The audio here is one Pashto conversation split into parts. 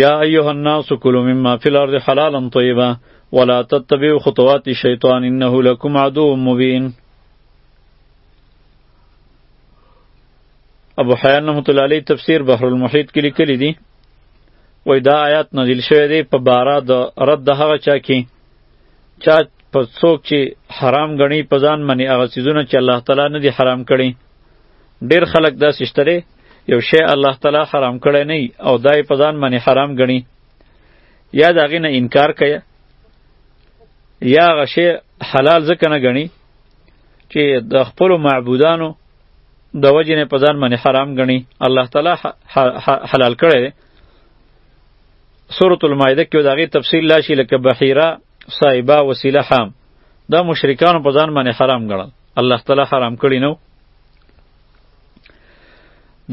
یا ایها الناس کلوا مما فی الارض حلالا طیبا ولا تتبعوا خطوات الشیطان انه لکم عدو مبین ابو حیان رحمت الله علیه تفسیر بحر المحیط کې لیکلی دی وای دا آیات نازل شوی دی په بارا د رد هغه چا کې چا په څوک چې حرام غنی په ځان منی هغه چیزونه چې الله تعالی نه دی حرام کړی ډیر خلک داسې شته دی یو شی الله تعالی حرام کړی نه او دا یې په ځان باندې حرام ګڼي یا د هغې نه انکار کوي یا هغه شی حلال ځکه نه ګڼي چې د خپلو معبودانو د وجې نه په ځان باندې حرام ګڼي الله تعالی حلال کړی دی سورة المائده کې د هغې تفصیل لا شي لکه بحیره صاحبه وسیله حام دا مشرکانو په ځان باندې حرام ګڼل الله تعالی حرام کړی نو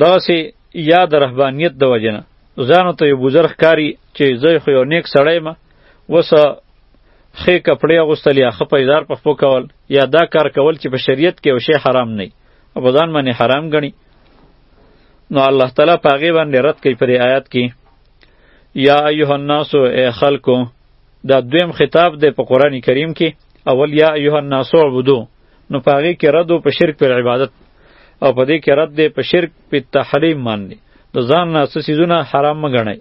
داسې یا د رهبانیت د وجې نه ځانو ته یو بزرګ ښکاري چې زه خو یو نیک سړی یم اوس ښې کپړې اغوستل یا ښه پیدار په خپو کول یا دا کار کول چې په شریعت کې یو شی حرام نه او په ځان باندې حرام ګڼي نو الله تعالی په هغې باندې رد کوي په آیات کې یا ایها الناس ای خلکو دا دویم خطاب دی په قرآن کریم کې اول یا ایها الناس اعبدو نو په هغې کې رد په شرک پر عبادت او په دې کې رد دی په شرک په تحریم باندې د ځان نه څه څیزونه حرام مه ګڼئ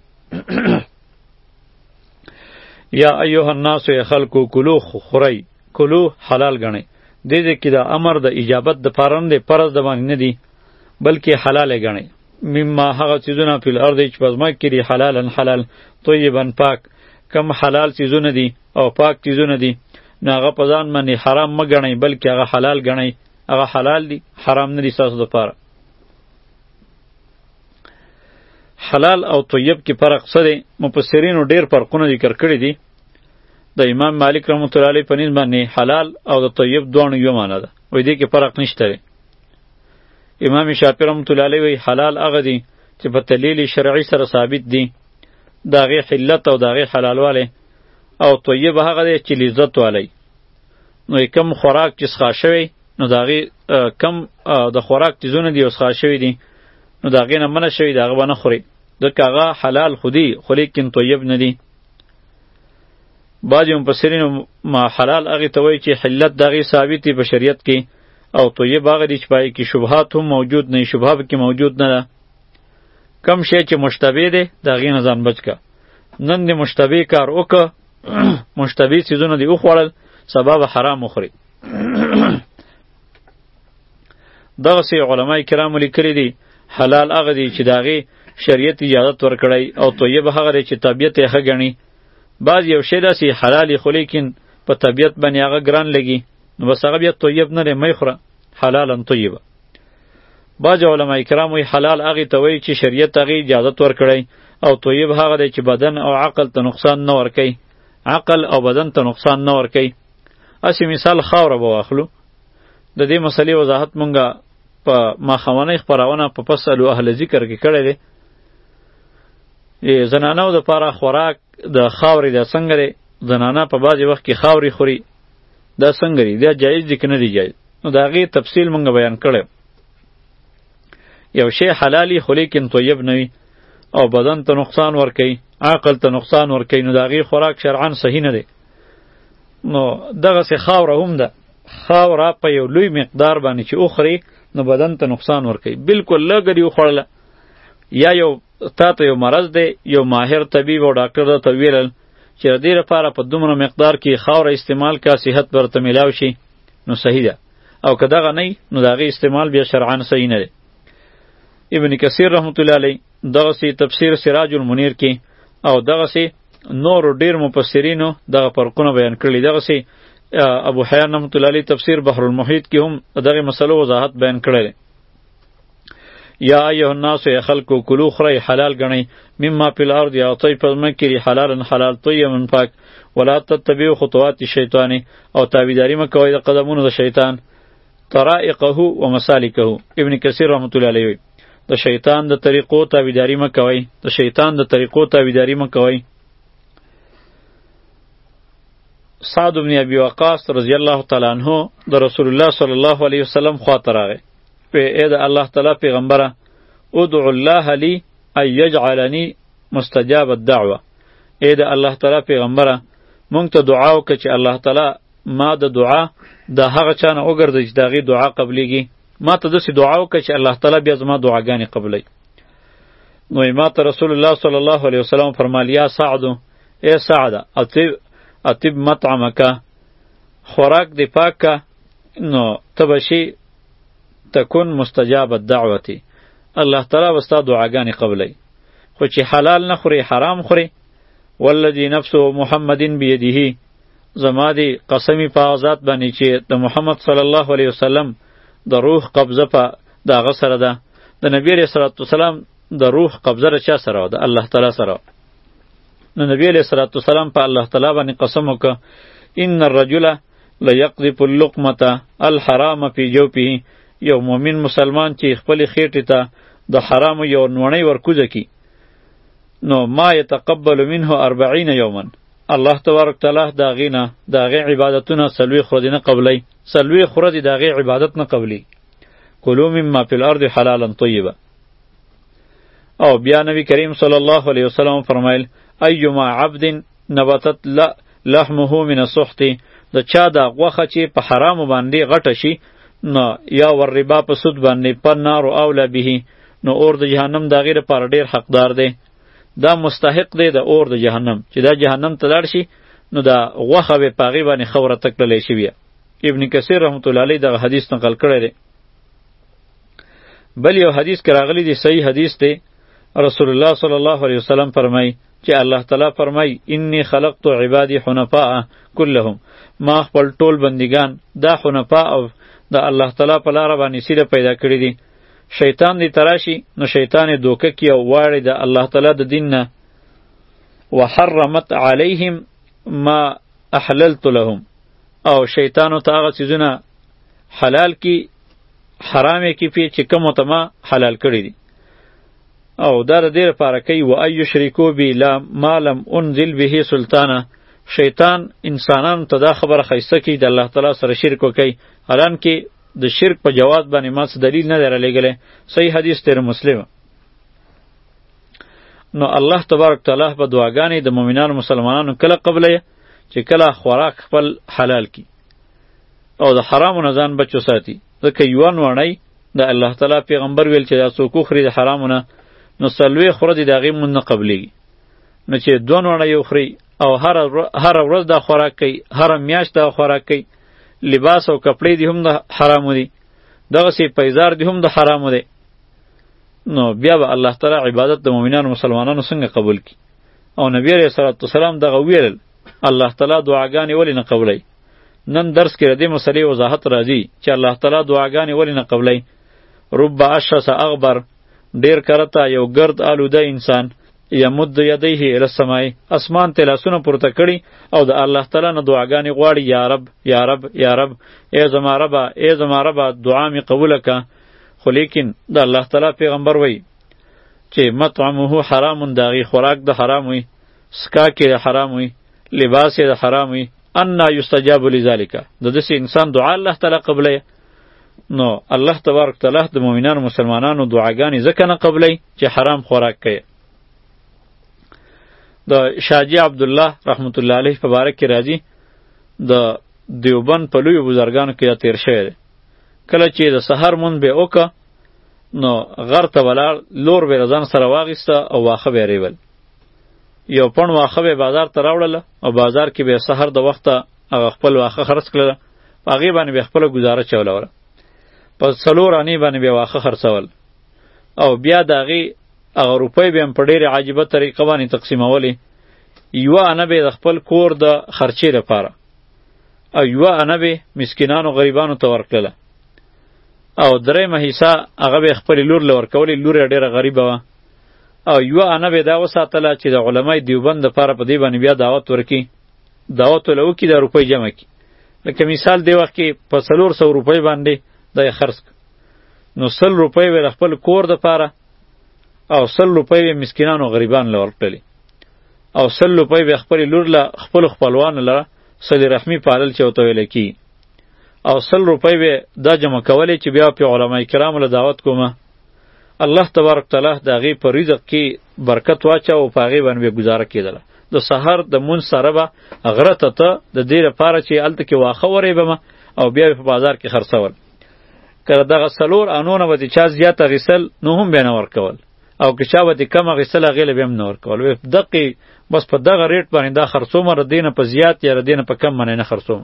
یا ایها الناس یا خلکو کلو خورئ کلو حلال ګڼئ دې دې کې دا امر د اجابت د پاره نه دی فرض د باندې نه دی بلکې حلال ګڼئ مما هغه څیزونه په الارض چې پزما کې دي حلالن حلال طیبا پاک کم حلال څیزونه دي او پاک چیزونه دي نو هغه په ځان باندې حرام مه ګڼئ بلکې هغه حلال ګڼئ هغه حلال دي حرام نه دي ستاسو دپاره حلال او طیب کې فرق څه دی مفسرینو ډېر فرقونه ذکر کړي دي د امام مالک رحمت الله علیه په نسبت باندې حلال او د طیب دواړو یو معنی ده وای دې کې فرق نشته دی امام شافعي رحمت الله علیه وای حلال هغه دي چې په دلیل شرعي سره ثابت دي د هغې حلت او د هغې حلالوالی او طیب هغه دی چې لذت والی نو کم خوراک چې څښا شوی نو د هغې کم د خوراک څیزونه دي او څښا شوي دي نو د هغې نه منع شوي د هغه به نه خوري ځکه هغه حلال خو دي خو لیکن طیب نه دي بعضې مفسرینو حلال هغې ته وایي چې حلت د هغې ثابت دی په شریعت کې او طیب هغه دي چې پای کې شبهات هم موجود نه شبهه کې موجود نه ده کم شی چې مشتبه دی د هغې نه ځان بچ که نن دې مشتبه کار وکړه مشتبه څیزونه دې وخوړل سبا به حرام وخوري دغسې علما کرامو لیکلي دي حلال هغه دی چې د هغې شریعت اجازت ورکړی او طیب هغه دی چې طبیعت یې ښه ګڼي بعض یو شی داسې حلال خو لیکن په طبیعت باندې هغه ګران لګي نو بس هغه بیا طیب نه دی مه یې خوره حلالا طیبه باج علماء کرام وی حلال هغه ته وی چې شریعت هغه اجازه ورکړي او طیب هغه دی چې بدن او عقل ته نقصان نه ورکي عقل او بدن ته نقصان نه ورکي اسی مثال خاور به واخلو د دې مسلې وضاحت مونږه په ماخوانه خبرونه په پسلو اهل ذکر کې کړی دی زنانو د پاره خوراک د خاورې د څنګه زنانه په بعضې وخت کې خاورې خوري دا څنګه دی دا جایز دی کنه دی جایز نو دا غي تفصیل مونږ بیان کړو یو شی حلالي خو لیکن طیب نه وي او بدن ته نقصان ور کوي عقل ته نقصان ور کوي نو دا غي خوراک شرعاً صحیح نه دی نو دغه سه خاور هم ده خاور په یو لوی مقدار باندې چې اوخري نو بدن ته نقصان ور کوي بالکل لګري خوړله یا یو تا ته یو مرض دی یو ماهر طبیب او ډاکټر ته ویل چې د دې لپاره په دومره مقدار کې خاوره استعمال کا صحت به ورته میلاو شي نو صحیح ده او که دغه نه نو د هغې استعمال بیا شرعا صحیح نه دی ابن کثیر رحمت الله علیه دغه سی تفسیر سراج المنیر کې او دغه سی نور ډیر مفسرینو دغه فرقونه بیان کړی دغه سی ابو حیان رحمت الله علیه تفسیر بحر المحیط کې هم دغه مسلو وضاحت بیان کړی یا ایه الناس یا خلکو کلو خری حلال غنی مما فی الارض یا طی پزما کری حلالا حلال طیبا پاک ولا تتبعوا خطوات الشیطان او تابعداری مکوئ د قدمونو د شیطان طرائقه و مسالکه ابن کثیر رحمت الله علیه د شیطان د طریقو تابعداری مکوئ د شیطان د طریقو تابعداری مکوئ سعد بن ابي وقاص رضی الله تعالی عنہ د رسول الله صلی الله علیه وسلم خواته راغی وی اې د الله تعالی پیغمبره ادعو الله لی ان یجعلنی مستجاب الدعوه اې د الله تعالی پیغمبره مونږ ته دعا وکړه چې الله تعالی ما د دعا د هغه چانه وګرځي چې دغه دعا قبليږي ما ته داسې دعا وکړه چې الله تعالی بیا زما دعاګانې قبلوي نو ما ته رسول الله صلی الله علیه وسلم فرمایلی یا سعد اے سعد اطیب اطیب مطعمک خوراک دی پاک کا نو تبشی تکون مستجاب الدعوتی الله تعالی وستا دعاګانې قبلای خو چې حلال نه خوري حرام خوري والذي نفس محمد بيده زما دی قسمی په ذات باندې چې د محمد صلی الله علیه وسلم د روح قبضه په داغه سره ده د نبی رسول الله د روح قبضه را چا سره ده الله تعالی سره نو نبی علیہ الصلوۃ والسلام په الله تعالی باندې قسم وکړ ان الرجل ليقذف اللقمه الحرام فی جوفه یو مؤمن مسلمان چې خپل خېټې ته د حرام یو نوړی ورکوزه کی نو ما يتقبل منه 40 یوما الله تبارک تعالی دا غینا دا غی عبادتونه سلوی خو دینه قبلی سلوی خو دی دا غی عبادت نه قبلی کلو مما فی الارض حلالا طیبا او بیا نبی کریم صلی الله علیه وسلم فرمایل ایما عبد نبتت لحمه من السحت د چا دا غوخه چې په حرام باندې غټه شي نه یا ور ربا په سود باندې پر نار او اوله به نو اور د جهنم دا غیر پر ډیر حقدار دی دا مستحق دی د اور د جهنم چې دا جهنم ته لاړ شي نو دا غوخه به پاغي باندې خوره تکللې شي بیا ابن کثیر رحمت الله علیه دا حدیث نقل کړی دی بل یو حدیث کې راغلی دی صحیح حدیث دی رسول الله صلی الله علیه وسلم فرمای چې الله تعالی فرمای انی خلقت عبادی حنفاء كلهم ما خپل ټول بندگان دا حنفاء او د الله تعالی په لار باندې سیده پیدا کړی دي شیطان دی تراشی نو شیطان دوکه کی او واړی د الله تعالی د دین نه وحرمت علیهم ما احللت لهم او شیطانو ته هغه چیزونه حلال کی حرام کی پی چې کوم ته ما حلال کړی دي او دا د دې لپاره کوي و ايو شریکو بی لا مالم انزل به سلطانه شیطان انسانان ته دا خبره خیسته کی د الله تعالی سره شرک کوي الان کې د شرک په جواز باندې ما څه دلیل نه درلګلې صحیح حدیث تیر مسلم نو الله تبارک تعالی په دعاګانې د مؤمنانو مسلمانانو کله قبلې چې کله خوراک خپل حلال کی او د حرامو نه ځان بچو ساتي ځکه یوه نوڼی د الله تعالی پیغمبر ویل چې دا څوک وخوري د حرامو نه نو څلوېښت ورځې د هغې مونځ نه قبلېږي نو چې دوه نوڼی وخوري او هره ورځ دا خوراک کوي هره میاشت دا خوراک کوي لباس او کپړې دې هم د حرامو دي دغسې پیزار دې هم د حرامو دی نو بیا به الله تعالی عبادت د مؤمنانو مسلمانانو څنګه قبول کړي او نبی علیه السلام دغه ویل الله تعالی دعاګانې ولې نه قبلوي نن درس کې د دې مسلې وضاحت راځي چې الله تعالی دعاګانې ولې نه قبلوي رب اشرس اغبر ډیر کرتا یو گرد آلوده انسان یمد یدیه الی السماء اسمان ته لاسونه پورته کړي او د الله تعالی نه دعاګانې غواړي یا رب یا رب یا رب ای زما رب ای زما رب دعا می قبول کا خو لیکن د الله تعالی پیغمبر وای چې مطعمه حرام داغي خوراک د حرام وي سکا کې د حرام وي لباس یې د حرام وي ان یستجاب لذالک د دې انسان دعا الله تعالی قبلې نو الله تبارک تعالی د مؤمنانو مسلمانانو دعاګانې ځکه نه قبلې چې حرام خوراک کوي د شاجی عبد الله رحمت الله علیه په باره کې راځي د دیوبند په لوی بزرګانو کې دا تیر شوی دی کله چې د سحر مون به وکړه نو غر ته ولاړ لور به ځان سره واغیسته او واخه به ریول یو پڼ واخه به بازار ته راوړله او بازار کې به سحر د وخته هغه خپل واخه خرڅ کړله په هغې باندې به خپله ګزاره چولوله په څلور انې باندې به واخه خرڅول او بیا د هغې هغه روپۍ به هم په ډېرې عجیبه طریقه باندې تقسیمولې یوه انه به د خپل کور د خرچې لپاره او یوه انه به مسکینانو غریبانو ته ورکړله او درېیمه حصه هغه به یې خپلې لور له ورکولې لور یې ډېره غریبه وه او یو انا به دا وساتله چې د علماي دیوبند لپاره په دې باندې بیا دعوت ورکي دعوت ولو کې د روپۍ جمع کی لکه مثال دی وخت کې په څلور سو روپۍ باندې د خرڅ نو سل روپۍ ول خپل کور د پاره او سل روپۍ به مسکینانو غریبان لور کړلې او سل روپۍ به خپل لور له خپل خپلوان لره سل رحمی پالل چوته ویل کی او سل روپۍ به دا جمع کولې چې بیا په علماي کرامو له دعوت کومه الله تبارک تعالی د هغې په رزق کې برکت واچاو په هغې باندې به ګزاره کېدله د سحر د مونځ سره به غره ته ته د دې لپاره چې هلته کې واښه ورېبمه او بیا به په بازار کې خرڅول که دغه څلور انونه به د چا زیات غسل نو هم بیا نه ورکول او که چا به د کم غسل هغې له بیا هم نه ورکول دقې بس په دغه ریټ باندې دا خرڅوم ر دینه په زیات یا ر دینه په کم باندې نه خرڅوم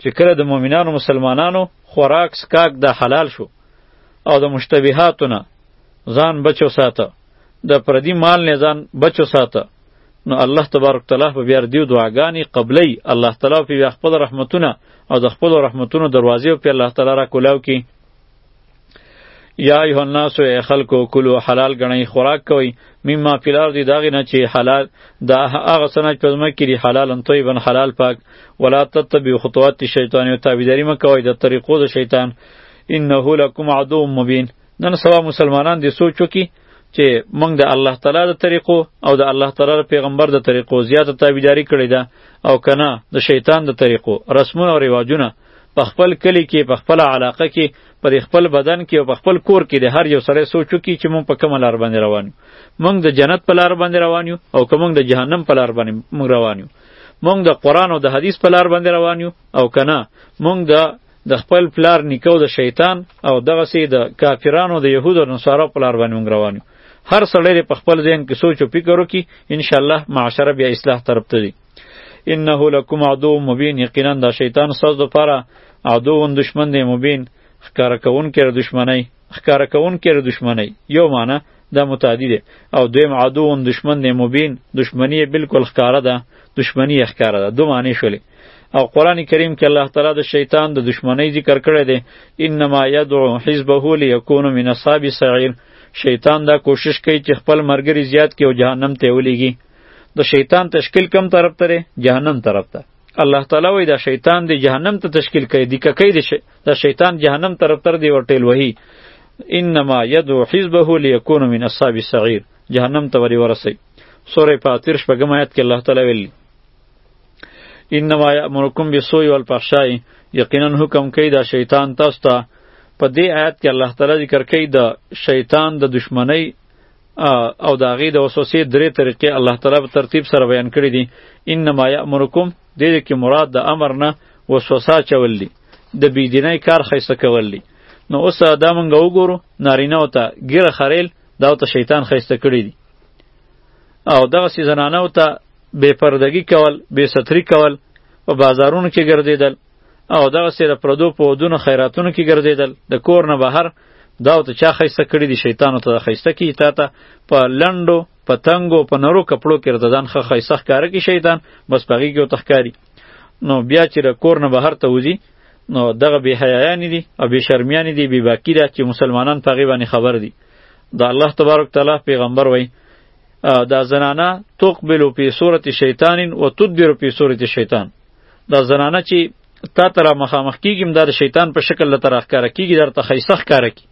چې کله د مؤمنانو مسلمانانو خوراک سکاک دا حلال شو او د مشتبهاتو نه ځان بچو ساته د پردی مال نه ځان بچو ساته نو الله تبارک تعالی به بیا دیو دعاګانې قبلی الله تعالی په بیا خپل رحمتونه او د خپل رحمتونو دروازې په الله تعالی را کولاو کی یا ایه الناس ای خلکو کلو حلال غنی خوراک کوي مما پیلار دی داغه نه چې حلال دا هغه سنج پزما کړي حلال ان طیبن حلال پاک ولا تتبع خطوات الشیطان او تابعداري مکوئ د طریقو د شیطان انه لکم عدو مبین نن سبا مسلمانان دې سوچ وکړي چې موږ د الله تعالی د طریقو او د الله تعالی د پیغمبر د طریقو زیاته تابعداري کړې ده او کنه د شیطان د طریقو رسمونه او رواجونه په خپل کلی کې په خپل علاقه کې پر خپل بدن کې او په خپل کور کې د هر یو سړی سوچ وکړي چې موږ په کومه لار باندې روان یو موږ د جنت په لار باندې روان یو او که موږ د جهنم په لار باندې موږ روان یو موږ د قرآن او د حدیث په لار باندې روان یو او که نه موږ د د خپل پلار نیکو د شیطان او دغه سي د کافرانو د يهود او نصارو پلار باندې مونږ روان یو هر سړی په خپل ذهن کې سوچ او فکر وکړي ان شاء الله معاشره بیا اصلاح طرف ته دی انه لکم عدو مبین یقینا دا شیطان ساز دوپاره عدو دشمن دی مبین ښکارا کون کې دشمنی ښکاره کوونکی د دشمنۍ یو معنی دا متعدی دی او دویم عدو دشمن دی مبین دشمنی یې بالکل ښکاره ده دشمنی یې ښکاره ده دو معنی شولې او قران کریم کې الله تعالی د شیطان د دشمنۍ ذکر کړی دی انما یدعو حزبه لیکون من اصحاب سعیر شیطان دا کوشش کوي چې خپل مرګري زیات کې او جهنم ته ولیږي د شیطان تشکیل کم طرف ته جهنم طرف ته الله تعالی وای دا شیطان دی جهنم ته تشکیل کړي دی ککې دی دا شیطان جهنم طرف تر دی ورټیل وهی انما یدعو حزبه لیکون من اصحاب السعیر جهنم ته وری ورسی سوره فاطر شپږم آیت کې الله تعالی ویلی انما یامرکم بالسوء والفحشاء یقینا حکم کوي دا شیطان تاسو ته په دې آیت کې الله تعالی ذکر کوي د شیطان د دشمنی او د هغې د وسوسې درې طریقې الله تعالی په ترتیب سره بیان کړي دي انما یامرکم دې کې مراد د امر نه وسوسه چول دي د بيدینۍ کار خیسته کول دي نو اوس دا مونږ وګورو نارینه او ته ګیره خریل دا ته شیطان خیسته کړي دي او دغه سي زنانه او ته بے پردگی کول بے ستری کول په بازارونو کې ګرځیدل او دغه سي د پردو په ودونو خیراتونو کې ګرځیدل د کور نه بهر دا ته چا خیسته کړی دی شیطان ته خیسته کی تا ته په لندو په تنګو په نرو کپړو کې ردان خه خیسه ښکاره کی شیطان بس پغی کې تخکاری نو بیا چې را کور نه بهر ته وځي نو دغه بی حیایان دي او بی شرمیان دي بی باکی ده چې مسلمانان پغی باندې خبر دي دا الله تبارک تعالی پیغمبر وای دا زنانه تقبل فی صورت شیطان و تدبر فی صورت شیطان دا زنانه چې تا تر مخامخ کیږم دا د شیطان په شکل لته راخکاره کیږي درته خیسه ښکاره کی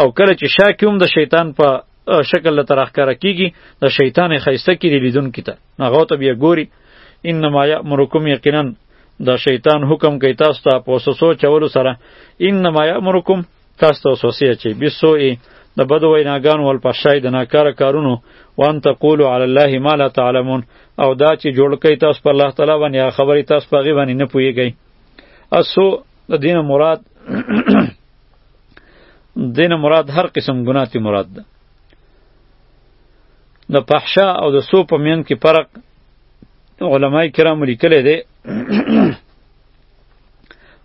او کله چې شا کیوم د شیطان په شکل لته راخکاره کیږي د شیطان خیسه کی لیدون کیته هغه ته بیا ګوري انما یامرکم یقینا د شیطان حکم کوي تاسو ته په وسوسو چولو سره انما یامرکم تاسو ته وسوسه چې بسوئ د بد ویناګانو او الفحشای د ناکاره کارونو وان تقولو علی الله ما لا تعلمون او دا چې جوړ کوي تاسو په الله تعالی باندې هغه خبرې تاسو په هغې باندې نه پوهېږئ اسو د دین مراد دین مراد هر قسم ګناه تی مراد ده د فحشا او د سو په مین کې فرق علماء کرام لیکلی دی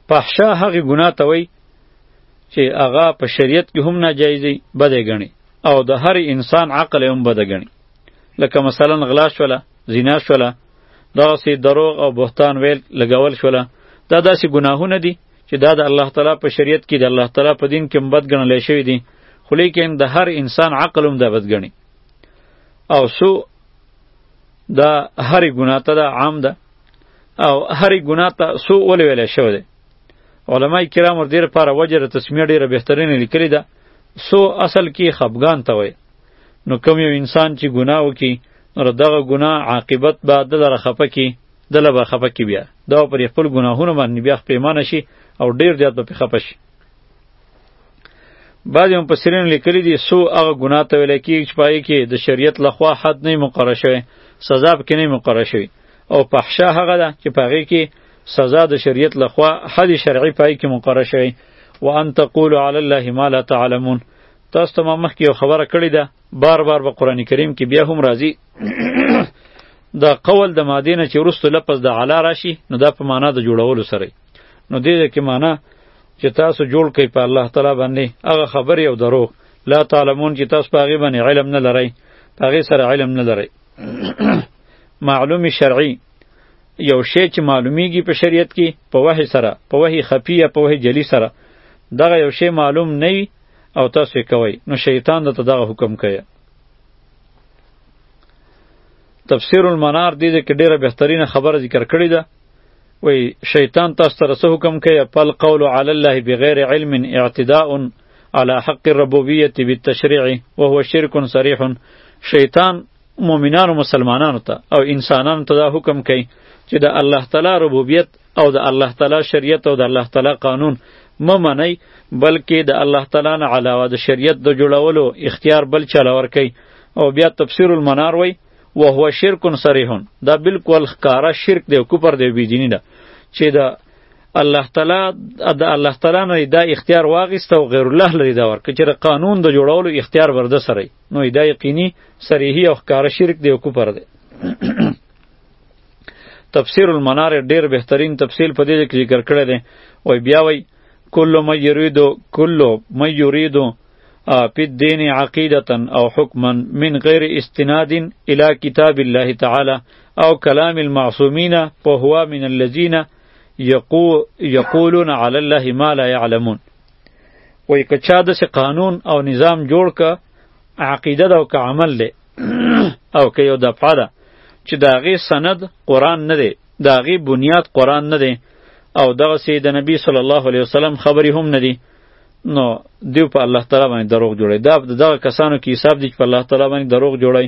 فحشا هغه ګناه ته وایي چې هغه په شریعت کې هم ناجایز دی بده ګڼي او د هر انسان عقل هم بده ګڼي لکه مثلا غلا شوله زنا شوله داسې دروغ او بهتان ویل لګول شوله دا داسې ګناهونه دي چې دا د الله تعالی په شریعت کې د الله تعالی په دین کې هم بد ګڼل شوی دي خو لیکن د هر انسان عقل هم دا بد ګڼي او سو دا هر ګناه ته دا عام ده او هر ګناه ته سو ولې ویل شوی دی علما کرام ور دې لپاره وجه د تسمیه ډېره بهترینه لیکلې ده سو اصل کې خفګان ته وایي نو کوم یو انسان چې ګناه وکړي نو دغه ګناه عاقبت به د لره خفه کی د لبه خفه کی بیا دا پر خپل ګناهونه باندې بیا پیمانه شي او ډیر زیات به خفه شي بعضی هم پسرین لیکلی دي سو هغه ګناه ته ویل کیږي چې پای کې د شریعت لخوا حد نه مقرره شوی سزا پکې نه مقرره شوی او پحشه هغه ده چې پاغې کې سزا د شریعت لخوا حد شرعي پای کې مقرره شوی وان تقول علی الله ما لا تعلمون تاسو ته ما مخکې یو خبره کړې ده بار بار په قرآن کریم کې بیا هم راځي د قول د مادې نه چې وروسته لفظ د علا راشي نو دا په معنا د جوړولو سره نو دې کې معنا چې تاسو جوړ کړئ په الله تعالی باندې هغه خبرې او درو لا تعلمون چې تاسو په هغې باندې علم نه لرئ په هغې سره علم نه لرئ معلوم شرعي یو شی چې معلومیږي په شریعت کې په وحی سره په وحی خفی یا په وحی جلی سره دغه یو شی معلوم نه وي او تاسو یې کوئ نو شیطان درته دغه حکم کوي تفسیر المنار دې کې ډیره بهترینه خبره ذکر کړې ده وی شیطان تاسو ته څه حکم کوي پل قول علی الله بغیر علم اعتداء علی حق الربوبیه بالتشریع وهو شرک صریح شیطان مؤمنانو مسلمانانو ته او انسانانو ته دا حکم کوي چې د الله تعالی ربوبیت او د الله تعالی شریعت او د الله تعالی قانون ممنئ بلکې د الله تعالی نه علاوه د شریعت د جوړولو اختیار بل چاله ورکوي او بیا تفسیر المنار وای و هو شرک صریحون دا بالکل ښکارا شرک دی او کوپر دی بيدینی ده چې دا الله تعالی د الله تعالی نه دا اختیار واغیست او غیر الله لري دا ورکړي چې قانون د جوړولو اختیار ورده سره نو دا یقیني صریحي او ښکاره شرک دی او کفر دی تفسیر المنار ډیر بهترین تفصیل په دې کې ذکر کړی دی وای بیا وای کل ما یریدو کل ما یریدو فی الدین عقیدتا او حکما من غیر استناد الی کتاب الله تعالی او کلام المعصومین فهو من الذین یقولون علی الله ما لا یعلمون وای که چا داسې قانون او نظام جوړ که عقیده ده او که عمل دی او که یو دفعه ده چې د هغې سند قرآن نه دی د هغې بنیاد قرآن نه دی او دغسې د نبی صلی الله علیه وسلم خبرې هم نه دي نو دیو په الله تعالی باندې دروغ جوړي دا دغه کسانو کې حساب دي چې په الله تعالی باندې دروغ جوړي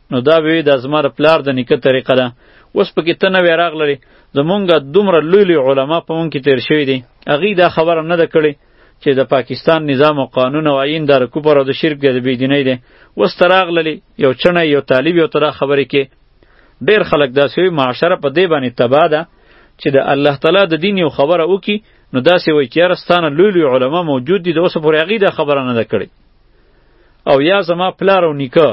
نو دا به وي دا زما د پلار د نیکه طریقه ده اوس پکې ته نوی راغلې زمونږ دومره لوی لوی علما په مونږ کې تیر شوي دي هغوی دا خبره نه ده کړې چې د پاکستان نظام او قانون او آیین دا د کفر او د شرک دی د بېدینۍ دی اوس ته راغللې یو چڼی یو طالب یو ته دا خبرې کې ډېر خلک داسې وایي معاشره په دې باندې تباه ده چې د الله تعالی د دین یو خبره وکړي نو داسې وایي چې یاره ستانه لوی لوی علما موجود دي د اوسه پورې هغوی دا خبره نه ده کړې او یا زما پلار او نیکه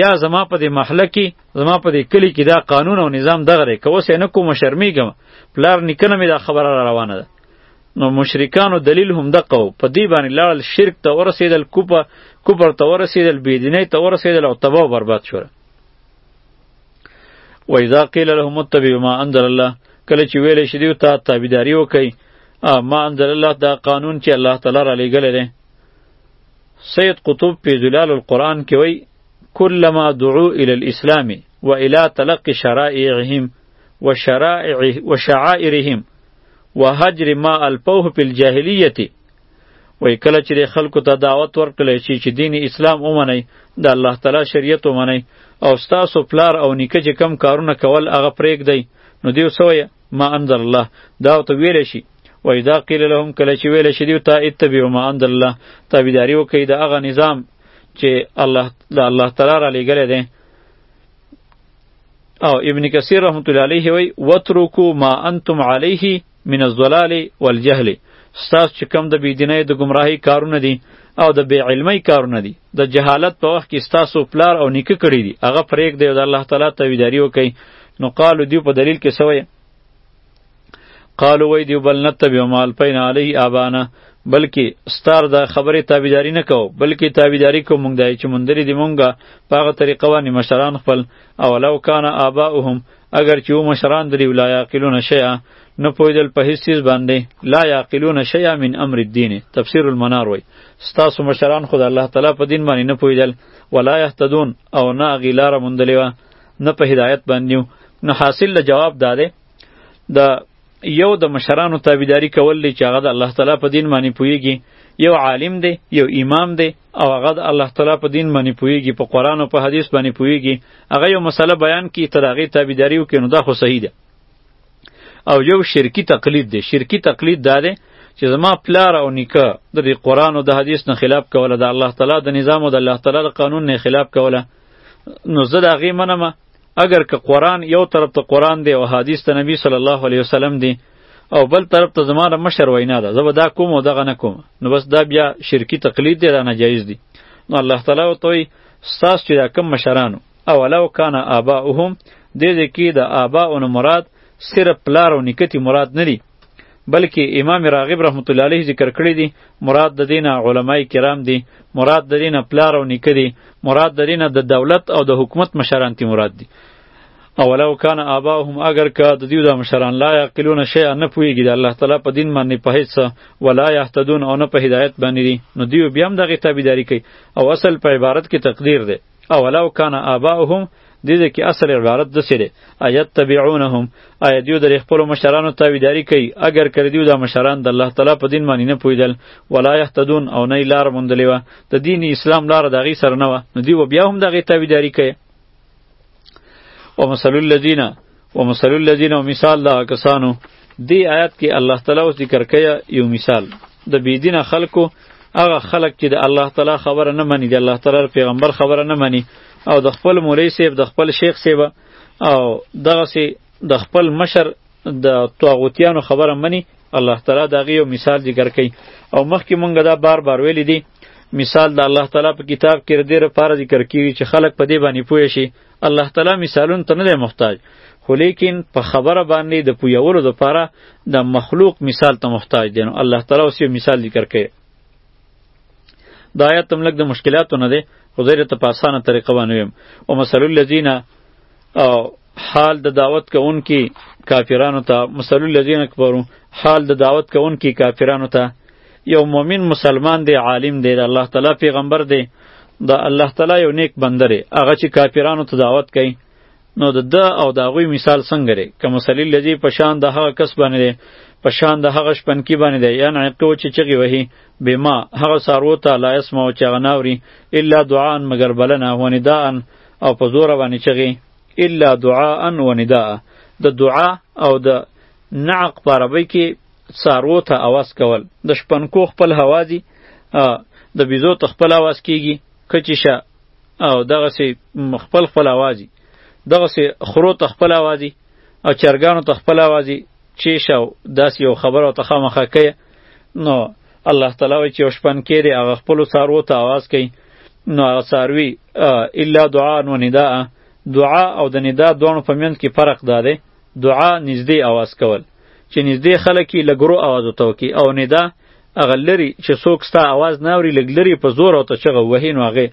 یا زما په دې محله کې زما په دې کلی کې دا قانون او نظام دغه دی که اوس یې نه کوم شرمیږم پلار نیکه نه مې دا خبره را روانه ده نو مشرکانو دلیل هم دقه و په دې باندې لاړل شرک ته ورسېدل کوپه کوپر ته ورسېدل بېدینۍ ته ورسېدل او تباه برباد شول و اذا قیل لهم اتبعوا ما انزل الله کله چې ویل شي دیو ته تابعداري وکړي ما انزل الله دا قانون چې الله تعالی را لېږلی دی سید قطب په ظلال القرآن کې وایي کلما دعو الی الاسلام و الی تلقی شرائعهم و شرائع و شعائرهم و هجر ما الپوه په الجاهلیت وای کله چې خلکو ته دعوت ورکړل شي چې دین اسلام ومني د الله تعالی شریعت ومني او ستاسو پلار او نیکه چې کم کارونه کول هغه پرېږدئ نو دیو سویه ما انزل الله دا ته ویل شي و اذا قیل لهم کله چې ویل شې دیو ته اتبعوا ما انزل الله تابعداري وکړئ د هغه نظام چې الله د الله تعالی را لېږلی دی او ابن کثیر رحمت الله علیه وی وترکو ما انتم علیه من الضلال والجهل ستاسو چې کوم د بيدینۍ د گمراهۍ کارونه دي او د بې علمۍ کارونه دي د جهالت په وخت کې ستاسو پلار او نیکه کړي دي هغه پرېږدئ او د الله تعالی تابعداري وکړئ نو قالو دیو په دلیل کې سوی قالو وای دیو بل نتبع مال پین علی ابانا بلکې ستار د خبرې تابعداري نه کو بلکې تابعداري کو مونږ دای چې مونږ لري دی مونږه په هغه طریقه باندې مشران خپل او لو کان آباؤهم اگر چې و مشران دلی ولا یاقلون شیئا نه پویدل په هیڅ چیز باندې لا یاقلون شیئا من امر الدین تفسیر المنار وای ستاسو مشران خود الله تعالی په دین باندې نه پویدل ولا یهتدون او نه غیلار مونږ دلی نه په هدایت باندې یو نو حاصل له جواب دا دی د یو د مشرانو تابعداري کول دی چې هغه د الله تعالی په دین باندې پوهیږي یو عالم دی یو امام دی او هغه د الله تعالی په دین باندې پوهیږي په قرآن او په حدیث باندې پوهیږي هغه یو مسله بیان کی تر هغې تابعداري وکړي نو دا خو صحیح ده او یو شرکی تقلید دی شرکی تقلید دا دی چې زما پلار او نیکه د قرآن او د حدیث نه خلاف کوله د الله تعالی د نظام او د الله تعالی د قانون نه خلاف کوله نو زه د هغې منم اګر که قرآن یو طرف ته قرآن دی او حدیث ته نبی صلی الله علیه وسلم دی او بل طرف ته زما د مشر وینا ده زه به دا کوم او دغه نه کوم نو بس دا بیا شرکی تقلید دی دا ناجایز دی نو الله تعالی ورته وایي ستاسو چې دا کم مشرانو اولو کان آباؤهم دې دې کې د آباؤنو مراد صرف پلار او نیکتی مراد نه دي بلکې امام راغب رحمت الله علیه ذکر کړی دی مراد د دینه علماي کرام دی مراد د دینه پلار او نیکه دی مراد د دینه د دولت او د حکومت مشران تی مراد دی اولو کان آباهم اگر که د دیو د مشران لا یقلون شیء نه پویږي د الله تعالی په دین باندې په هیڅ ولا یهتدون او نه په هدایت باندې دي نو دیو بیا هم دغه تابعداري کوي او اصل په عبارت کې تقدیر دی اولو کان آباؤهم دې دې کې اصل عبارت د سره ایت تبعونهم آیا دیو در خپل مشرانو تابعداري کوي اگر کړ دیو دا مشران د الله تعالی په دین باندې نه پویدل ولا یهتدون او نه لار مونډلې و د دین اسلام لار د غي سره نه و نو دیو بیا هم د غي تابعداري کوي او مثل الذین ومثل الذين ومثال دا کسانو دی آیات کې الله تعالی اوس ذکر کیا یو مثال د بيدینه خلکو هغه خلک چې د الله تعالی خبره نه مني د الله تعالی پیغمبر خبره نه مني او د خپل مولوی صاحب د خپل شیخ صاحب او دغه سي د خپل مشر د طاغوتیانو خبره مني الله تعالی دغه یو مثال ذکر کوي او مخکې مونږ دا بار بار ویل دي مثال د الله تعالی په کتاب کې ډېر لپاره ذکر کیږي چې خلک په دې باندې پوه شي الله تعالی مثالونو ته نه دی محتاج خو لیکن په خبره باندې د پویولو لپاره د مخلوق مثال ته محتاج دی نو الله تعالی اوس یو مثال ذکر کړي دا آیات هم لږ د مشکلاتو نه دی خو زه یې ته په اسانه طریقه باندې ویم او مثل الذین او حال د دعوت کوونکي کافرانو ته مثل الذین کفروا حال د دعوت کوونکي کافرانو ته یو مؤمن مسلمان دی عالم دی د الله تعالی پیغمبر دی د الله تعالی یو نیک بنده دی هغه چې کافرانو ته دعوت کوي نو د ده او د هغوی مثال څنګه دی که مسلی لجې په شان د هغه کس باندې دی په شان د هغه شپنکي باندې دی یا نعقو چې چغې وهي بما هغه څاروو ته لا یسمعو چې هغه نه اوري الا دعا مګر بلنه و نداء او په زوره باندې چغې الا دعا و نداء د دعا او د نعق په عربۍ کې څارو ته اواز کول د شپنکو خپل هوازي د بیزو ته خپل اواز کیږي کچی شه او دغه سي خپل خپل اوازي دغه سي خرو ته خپل اوازي او چرګانو ته خپل اوازي چی شو داس یو خبر او تخه مخه کوي نو الله تعالی وی چې شپن کېری هغه خپل سارو ته आवाज کوي نو هغه ساروی الا دعا و نداء دعا او د ندا دوه په منځ کې فرق داده دعا نږدې اواز کول چې نږدې خلک یې لږ ورو اواز ورته وکړي او ندا هغه لرې چې څوک ستا اواز نه اوري لږ لرې په زور ورته چغه وهي نو هغې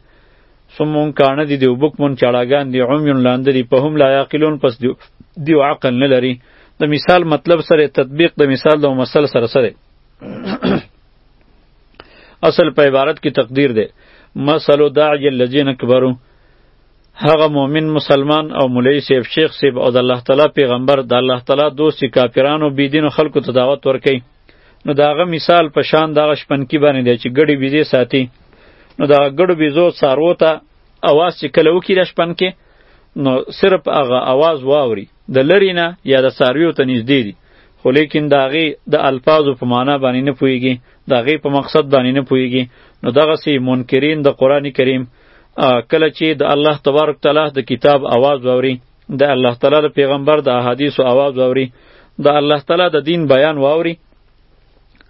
سمون کانه دي دی او بکمون چاړاګان دي عمیون لاندې دي په هم لا یاقلون پس دی دیو عقل نه لري د مثال مطلب سره تطبیق د مثال د مسل سره سره اصل په عبارت کې تقدیر دی مثل داعی الذین کبروا هغه مؤمن مسلمان او مولوی صیب شیخ صیب او د الله تعالی پیغمبر د الله تعالی دوست کافرانو بی دین خلکو ته دعوت ورکي نو داغه مثال په شان دغه شپنکی باندې دی چې ګړی بیزه ساتي نو دغه ګړو بیزو څارو ته اواز چې کله وکړي د شپنکی نو صرف هغه اواز واوري د لری نه یا د سارویو ته نږدې دي خو لیکن داغه د الفاظو په معنا باندې نه پويږي داغه په مقصد باندې نه پويږي نو دغه سي منکرین د قران کریم کله چې د الله تبارک تعالی د کتاب आवाज واوري د الله تعالی د پیغمبر د احادیثو आवाज واوري د الله تعالی د دین بیان واوري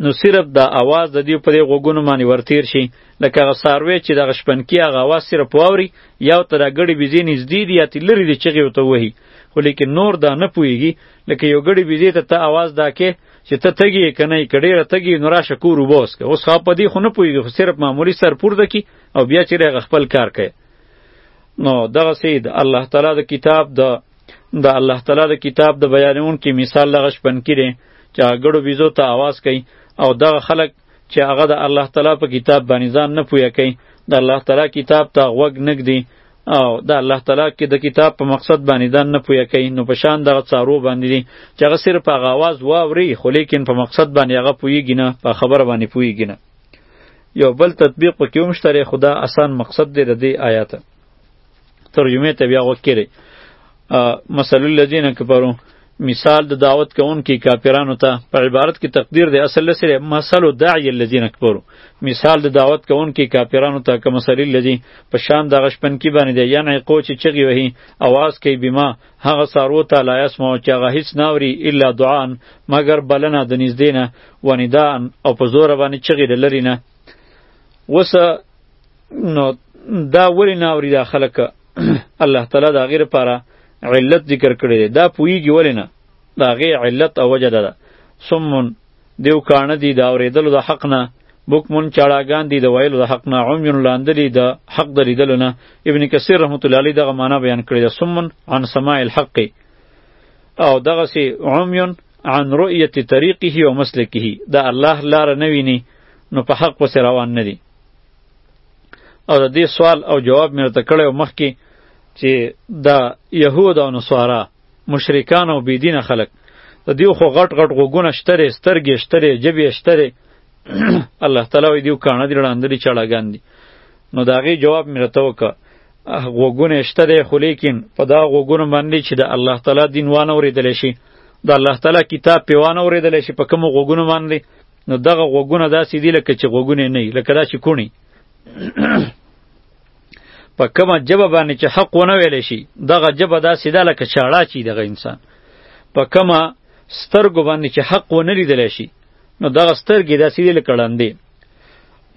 نو صرف د आवाज د دې په دې غوګونو باندې ورتیر شي لکه هغه ساروی چې دغه شپنکی هغه آواز صرف واوري یو تر غړي بيزي نږدې دی یا لري دی چغې وته وهي خو لیکن نور دا نه پوهیږي لکه یو غړي بيزي ته ته آواز دا کې چې ته تګي کنه کډې را تګي نو راشه کور وبوس که اوس خو په دې خو نه پوهیږي خو صرف معمولی سر پورته کی او بیا چې هغه خپل کار کوي نو دغه سید الله تعالی د کتاب د د الله تعالی د کتاب د بیانون کې مثال لغه شپن کړي چې ګړو بيزو ته आवाज کوي او دغه خلک چې هغه د الله تعالی په کتاب باندې ځان نه پوهه کوي د الله تعالی کتاب ته غوږ نګدي او د الله تعالی کې د کتاب په مقصد باندې ځان نه پوهه کوي نو په شان دغه څارو باندې دي چې هغه صرف هغه आवाज واوري خو لیکن په مقصد باندې هغه پوهیږي نه په خبره باندې پوهیږي نه یو بل تطبیق پکې هم شته خدا آسان مقصد دی د دې آیات ترجمه ته بیا وکړي مثل الذین کفروا مثال د دعوت کوونکي کافرانو ته په عبارت کې تقدیر دی اصل سره مثل داعی الذین کفروا مثال د دعوت کوونکي کافرانو ته که مثل الذی په شان د غشپن کې باندې دی یعنی قو چې چغي وهي आवाज کوي بما هغه سارو ته لا يسمع چې هغه هیڅ ناوري الا دعان مګر بلنه د نږدې نه وندان او په زور باندې چغې د لري نه وس نو دا ولی ناوري دا خلک الله تعالی دا غیر لپاره علت ذکر کړی دی دا پویږي ولی نه دا غیر علت او وجه ده سمون دیو کانه دی د اوریدلو د حق نه بوکمون چاړاګان دی د ویلو د حق نه عمیون لاندلی د حق د لیدلو نه ابن کثیر رحمت الله علیه دغه معنا بیان کړی ده سمن عن سماع الحق او دغه سی عمیون عن رؤیت طریقه و مسلکه دا الله لار نه ویني نو په حق پس روان نه دی او د دې سوال او جواب مې ورته کړی مخکې چې دا یهود او نصارا مشرکان او بيدینه خلک د دیو خو غټ غټ غوګونه شتره سترګې شتره جبې شتره الله تعالی وی دیو کانه دی لاندې چړاګان دي نو داغه جواب مې راته وکړه غوګونه شتره خو لیکن په دا غوګونه باندې چې د الله تعالی دین وانه اوریدل شي د الله تعالی کتاب په وانه اوریدل شي په کوم غوګونه باندې نو دغه غوګونه داسې دي لکه چې غوګونه نه لکه دا چې کونی په کومه جبه باندې چې حق ونه ویل شي دغه جبه دا سیده لکه چاړه چی دغه انسان په کومه سترګو باندې چې حق ونه لیدل شي نو دغه سترګې دا سیده لکه ړندې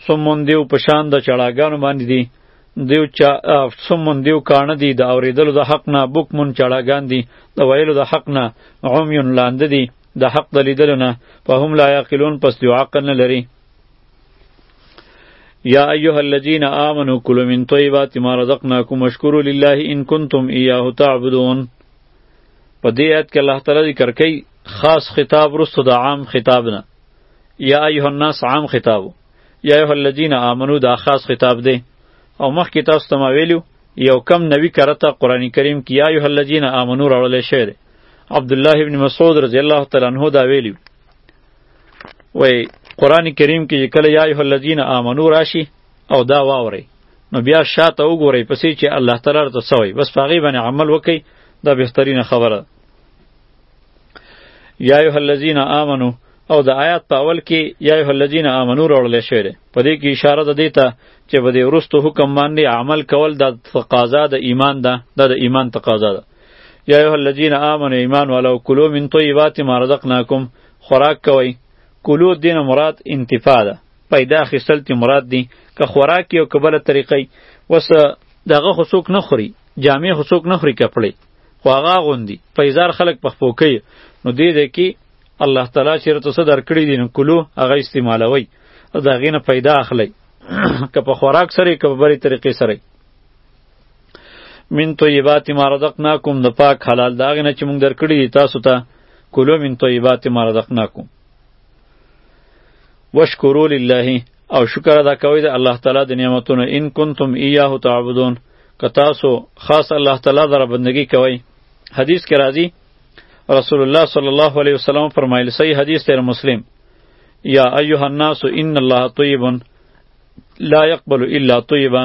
سمون دیو په شان د چړاګانو باندې دي دیو چا سمون دیو کانه دي د اوریدلو د حق نه بوک مون چړاګان دي د ویلو د حق نه عمیون لاند دي د حق د لیدلو نه په هم لا یقلون پس دیو عقل نه لري یا ایها الذین آمنوا کلوا من طیبات ما رزقناکم واشکروا لله ان کنتم ایاه تعبدون په دې آیت کې الله تعالی ذکر کوي خاص خطاب رسو د عام خطاب نه یا ایها الناس عام خطاب یا ایها الذین آمنوا دا خاص خطاب دی او مخکې تاسو ته ما ویلو یو کم نوی کرته قرآن کریم کې یا ایها الذین آمنوا راوړل شوی دی عبدالله ابن مسعود رضی الله تعالی عنه دا ویلو وای قران کریم کې کله یا ایه الذین آمنو راشي او دا واوري نو بیا شاته وګورئ پسې چې الله تعالی ته سوی بس پاغي باندې عمل وکي دا بهترینه خبره یا ایه الذین آمنو او د آیات په اول کې یا ایه الذین آمنو راوړل شوی دی په دې کې اشاره ده دیته چې په دې ورستو حکم باندې عمل کول د تقاضا د ایمان ده دا د ایمان تقاضا ده یا ایه الذین آمنو ایمان ولو کلوا من طیبات ما رزقناکم خوراک کوئ کلو دې نه مراد انتفاع ده پیدا اخیستل ترې مراد دي که خوراک یې او که بله طریقه یې اوس دغه خو څوک نه خوري جامې خو څوک نه خوري کپړې خو هغه اغوندي په اظهار خلک په خپو کوي نو دې دی کې الله تعالی چې راته څه درکړي دي نو کلو هغه استعمالوئ او د هغې نه پیدا اخلئ که په خوراک سره که په بلې طریقې سره من طیبات ما رزقناکم د پاک حلال دا غنه چې موږ درکړي دي تاسو ته کولو من طیبات ما رزقناکم وشکرو لله او شکر ادا کوئ د الله تعالی د نعمتونو ان کنتم ایاه تعبدون که تاسو خاص الله تعالی در بندگی کوئ حدیث کې راځي رسول الله صلی الله علیه وسلم فرمایل صحیح حدیث تیر مسلم یا ایها الناس ان الله طیب لا یقبل الا طیبا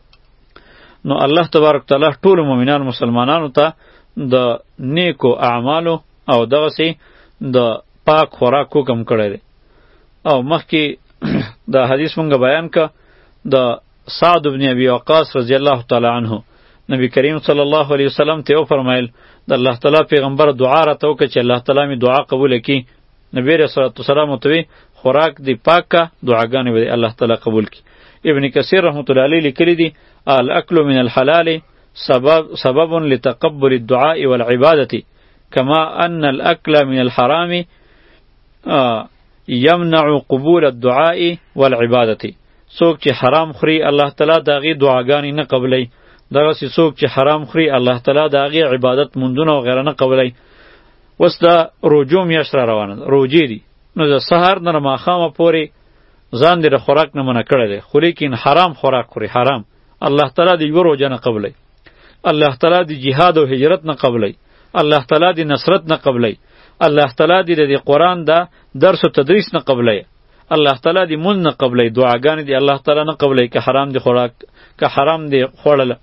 نو الله تبارک تعالی ټول مؤمنان مسلمانانو ته د نیکو اعمالو او دغه سي د پاک خوراک حکم کړی دی او مخکې د حدیث مونږ بیان ک د سعد ابن ابي وقاص رضی الله تعالی عنه نبی کریم صلی الله علیه وسلم ته و فرمایل د الله تعالی پیغمبر دعا راته وکړه چې الله تعالی می دعا قبول کړي نبی رسول الله سلام توی خوراک دی پاکه دعاګانې به الله تعالی قبول کی ابن کثیر رحمت الله علیه لیکلی دی الاکل من الحلال سبب سبب لتقبل الدعاء والعباده كما ان الاکل من الحرام یمنع قبول الدعاء والعباده څوک چې حرام خوري الله تعالی دا غي دعاګانې نه قبلای دغه څوک چې حرام خوري الله تعالی دا غي عبادت مندونه او غیره نه قبلای اوس دا روجو میاشت را روانه ده روجې دي نو د سهار نه ماښامه پورې ځان دې د خوراک نه منع کړی دی خو لیکن حرام خوراک خوري حرام الله تعالی دې یوه روژه نه قبلوي الله تعالی دې جهاد او هجرت نه قبلوي الله تعالی دې نصرت نه قبلوي الله تعالی دې د قرآن دا درس و تدریس نه قبلوي الله تعالی دې مونځ نه قبلوي دعاګانې دې الله تعالی نه قبلوي که حرام دې خوراک که حرام دې خوړله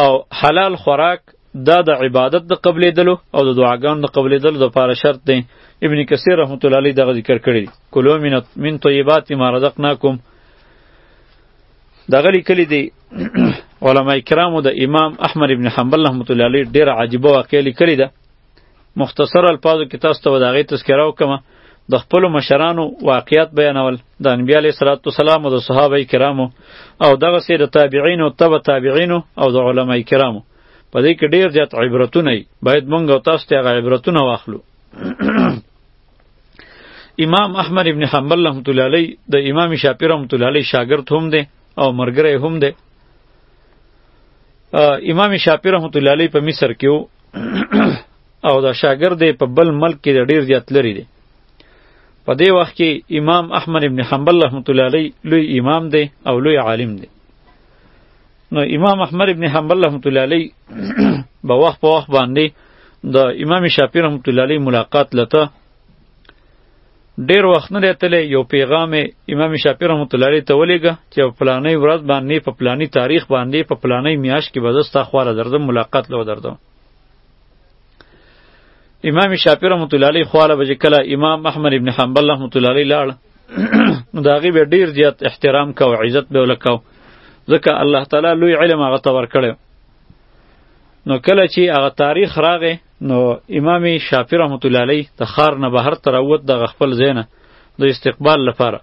او حلال خوراک دا د عبادت د قبلېدلو او د دعاګانو د قبلېدلو لپاره شرط دی ابن کثیر رحمت الله علیه دغه ذکر کړی دی کلو من من طیبات ما رزقناکم دغه لیکلی دی علما کرامو د امام احمد ابن حنبل رحمت الله علیه ډیر عجیبه واقعه لیکلی ده مختصر الفاظو کې تاسو ته د هغې تذکره وکړم د خپلو مشرانو واقعیت بیانول د انبیا علیه صلات وسلام او د صحابه کرامو او دغسې د تابعینو تبع تابعینو او د علما کرامو په دې کې ډیر زیات عبرتونه دي باید مونږ او تاسو ته هغه عبرتونه واخلو امام احمد ابن حنبل رحمت الله علی د امام شافعی رحمت الله علی شاګرد هم دی او مرګره هم دی امام شافعی رحمت الله علی په مصر کې او دا شاګرد په بل ملک کې ډیر زیات لري دی په دې وخت کې امام احمد ابن حنبل رحمت الله علی لوی امام دی او لوی عالم دی نو امام احمد ابن حنبل رحمت الله علیه به وخت په وخت باندې د امام شافعی رحمت الله علیه ملاقات لته ډیر وخت نه راتلې یو پیغام امام شافعی رحمت الله علیه ته ولېګه چې په پلانې ورځ باندې په پلانې تاریخ باندې په پلانې میاش کې به زستا خواره دردم ملاقات لو دردم امام شافعی رحمت الله علیه خواله به کله امام احمد ابن حنبل رحمت الله علیه لاړ نو دا غي به ډیر زیات احترام کو عزت به ولکاو ځکه الله تعالی لوی علم هغه تور کړو نو کله چې هغه تاریخ راغې نو امام شافعی رحمت الله علیه د خار نه بهر تر ووت د خپل زینه د استقبال لپاره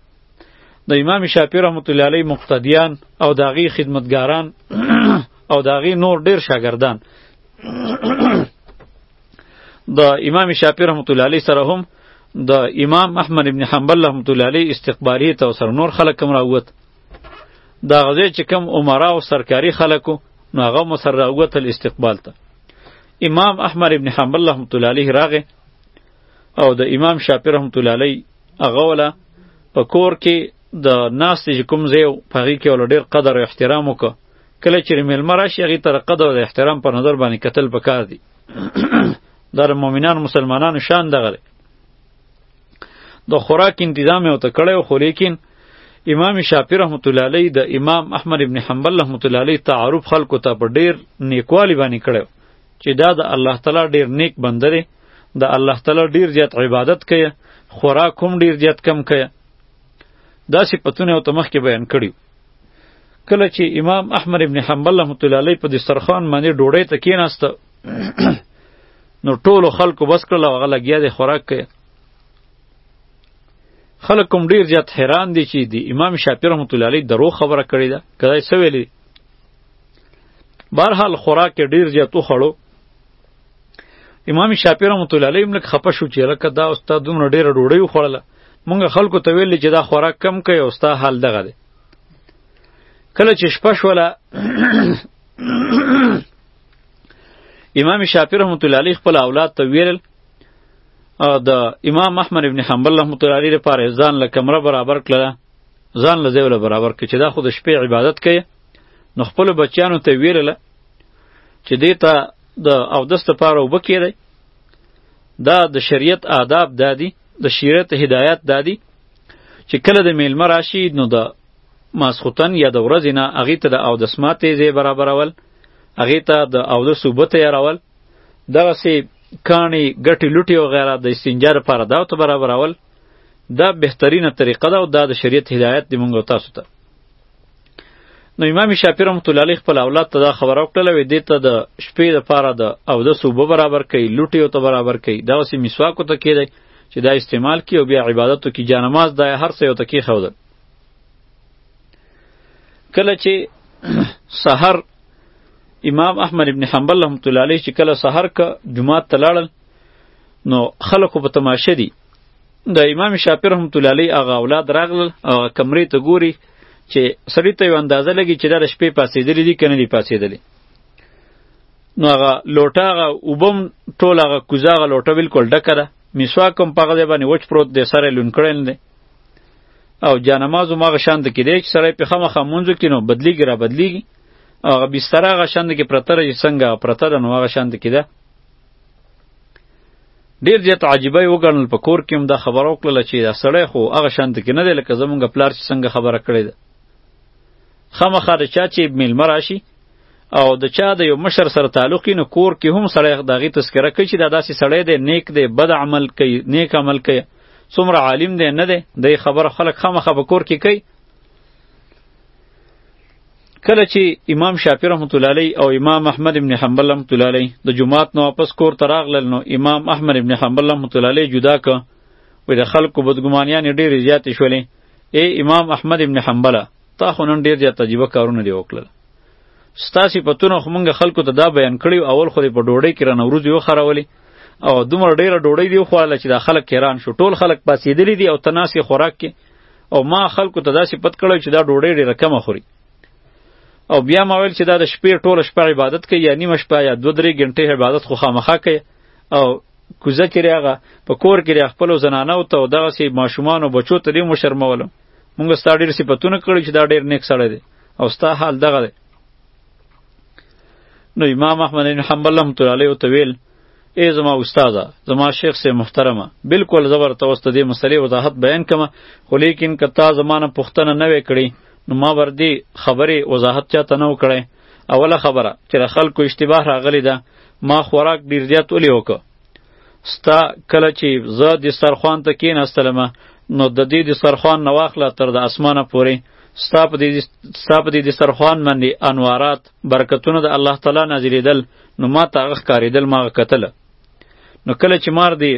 د امام شافعی رحمت الله علیه مقتدیان او داغي خدمتګاران او داغي نور ډیر شاګردان د امام شافعي رحمت الله علیه سره هم د امام احمد ابن حنبل رحمت الله علیه استقبالی ته سره نور خلک هم راووت دا غزه چې کم عمرا او سرکاري خلکو نو هغه مو سره راووت استقبال ته امام احمد ابن حنبل رحمت الله علیه راغه او د امام شافعي رحمت الله علیه هغه ولا په کور کې د ناس چې کوم ځای په هغې کې ول ډېر قدر او احترام وکړه کله چې میلمه راشي هغې ته د قدر او د احترام په نظر باندې کتل پکار دي دا د مؤمنانو مسلمانانو شان دغه دی د خوراک انتظام یې ورته کړی خو لیکن امام شافعي رحمت الله علیه د امام احمد ابن حنبل رحمت الله علیه تعارف خلکو ته په ډیر نیکوالی باندې کړو چې دا د الله تعالی ډیر نیک بنده دی د الله تعالی ډیر زیات عبادت کوي خوراک هم ډیر زیات کم کوي دا صفتونه او ته مخکې بیان کړیو کله چې امام احمد ابن حنبل رحمت الله علیه په دسترخوان باندې ډوډۍ ته کیناست نو ټولو خلکو بس کړل هغه لګیا دی خوراک کوي خلک کوم ډیر زیات حیران دي چې دی امام شافعي رحمت الله علیه درو خبره کړې ده کله یې سویلې بهرحال خوراک ډیر زیات وخړو امام شافعي رحمت الله علیه ملک خپه شو چې لکه دا استاد دومره ډیره ډوډۍ وخوړله مونږ خلکو ته ویل چې دا خوراک کم کوي او ستا حال دغه دی کله چې شپه شوله امام شافعي رحمت الله علیه خپل اولاد ته ویل او د امام احمد ابن حنبل رحمت الله علیه لپاره ځان له کمره برابر کړه ځان له ځای برابر کړ چې دا خو د شپې عبادت کوي نو خپل بچیانو ته ویل چې دې ته د اودس لپاره وبکې دی دا د شریعت آداب دادی د شریعت هدایت دادی چې کله د میلمه راشي نو د ماسخوتن یا د ورځې نه هغې ته د اودس ماتې ځای برابرول هغې ته د اودس اوبه تیارول دغسې کاڼي ګټې لوټې وغیره د استنجا لپاره دا ورته برابرول دا بهترینه طریقه ده او دا د شریعت هدایت دی مونږ تاسو ته نو امام شافعي رحمت الله علیه خپل اولاد ته دا خبره وکړله وې دې ته د شپې لپاره د اودس اوبه برابر کوي لوټې ورته برابر کوي دغسې مسواک ورته کېدی چې دا استعمال کړي او بیا عبادتو کې جانماز دا هر څه یې ورته کېښودل کله چې سحر امام احمد ابن حنبل رحمت الله علیه چې کله سحر که جماعت ته لاړل نو خلکو په تماشه دي د امام شافعي رحمت الله علیه هغه اولاد راغلل او کمرې ته ګوري چې سړی ته یو اندازه لګي چې دا د شپې پاسېدلې دي که نه دي پاسېدلې نو هغه لوټه هغه اوبه هم ټول هغه کوزه هغه لوټه بالکل ډکه ده مسواک هم په هغه ځای باندې وچ پروت دی سر یې لوند کړی نه دی او جانماز هم هغه شان ته کېدی چې سړی پې خامخا مونځ وکړي نو بدلېږي را بدلېږي او هغه بستره هغه شان ده کې پرته ده چې څنګه پرته ده نو هغه شان ته کېده ډیر زیات عجیبه یې وګڼل په کور کې هم دا خبره وکړله چې دا سړی خو هغه شانته کې نه دی لکه زمونږ پلار چې څنګه خبره کړې ده خامخا د چا چې میلمه راشي او د چا د یو مشر سره تعلق نو کور کې هم سړی د هغې تذکره کوي چې دا داسې سړی دی نیک دی بد عمل کوي نیک عمل کوي څومره عالم دی نه دی د خبره خلک خامخا په کور کې کوي کله چې امام شافعي رحمت الله علیه او امام احمد ابن حنبل رحمت الله علیه د جمعات نو واپس کور ته راغلل نو امام احمد ابن حنبل رحمت الله علیه جدا ک وې د خلکو بدګمانیان ډېرې زیاتې شولې ای امام احمد ابن حنبله تا خو نن ډېر زیات عجیبه کارونه دی وکړل ستا صفتونه خو مونږ خلکو ته دا بیان کړي اول خو دې په ډوډۍ کې رانه ورځې وخرولې او دومره ډېره ډوډۍ دی وخوړله چې دا خلک حیران شو ټول خلک پاسېدلي دي او ته ناست خوراک کې او ما خلکو ته داسې پت کړی چې دا ډوډۍ ډېره کمه خوري او بیا ما ویل چې دا د شپې ټوله شپه عبادت کوي یا نیمه شپه یا دوه درې ګنټې عبادت خو خامخا کوي او کوزه کې راغه په کور کې خپل زنانه او ته دغه سي ماشومان او بچو ته دې مو شرمولم مونږ ستا ډېر صفاتونه کړی چې دا ډېر نیک سړی دی او ستا حال دغه دی نو امام احمد بن حنبل رحمۃ اللہ علیہ ته ویل ای زما استاد زما شیخ سه محترمه بالکل زبر ته اوس دې مسلې وضاحت بیان کما خو لیکن که تا زمانه پښتنه نه وکړي نو ما ور دې خبره وضاحت چاته نه وکړي اوله خبره چې د خلکو اشتباه راغلی ده ما خوراک ډیر زیات ولې وکړ ستا کله چې زه د سرخوان ته کېناستلم نو د دې د سرخوان نه واخله تر د اسمانه پورې ستا په دې سرخوان باندې انوارات برکتونه د الله تعالی نازلېدل نو ما ته هغه ښکارېدل ما هغه کتله نو کله چې مار دی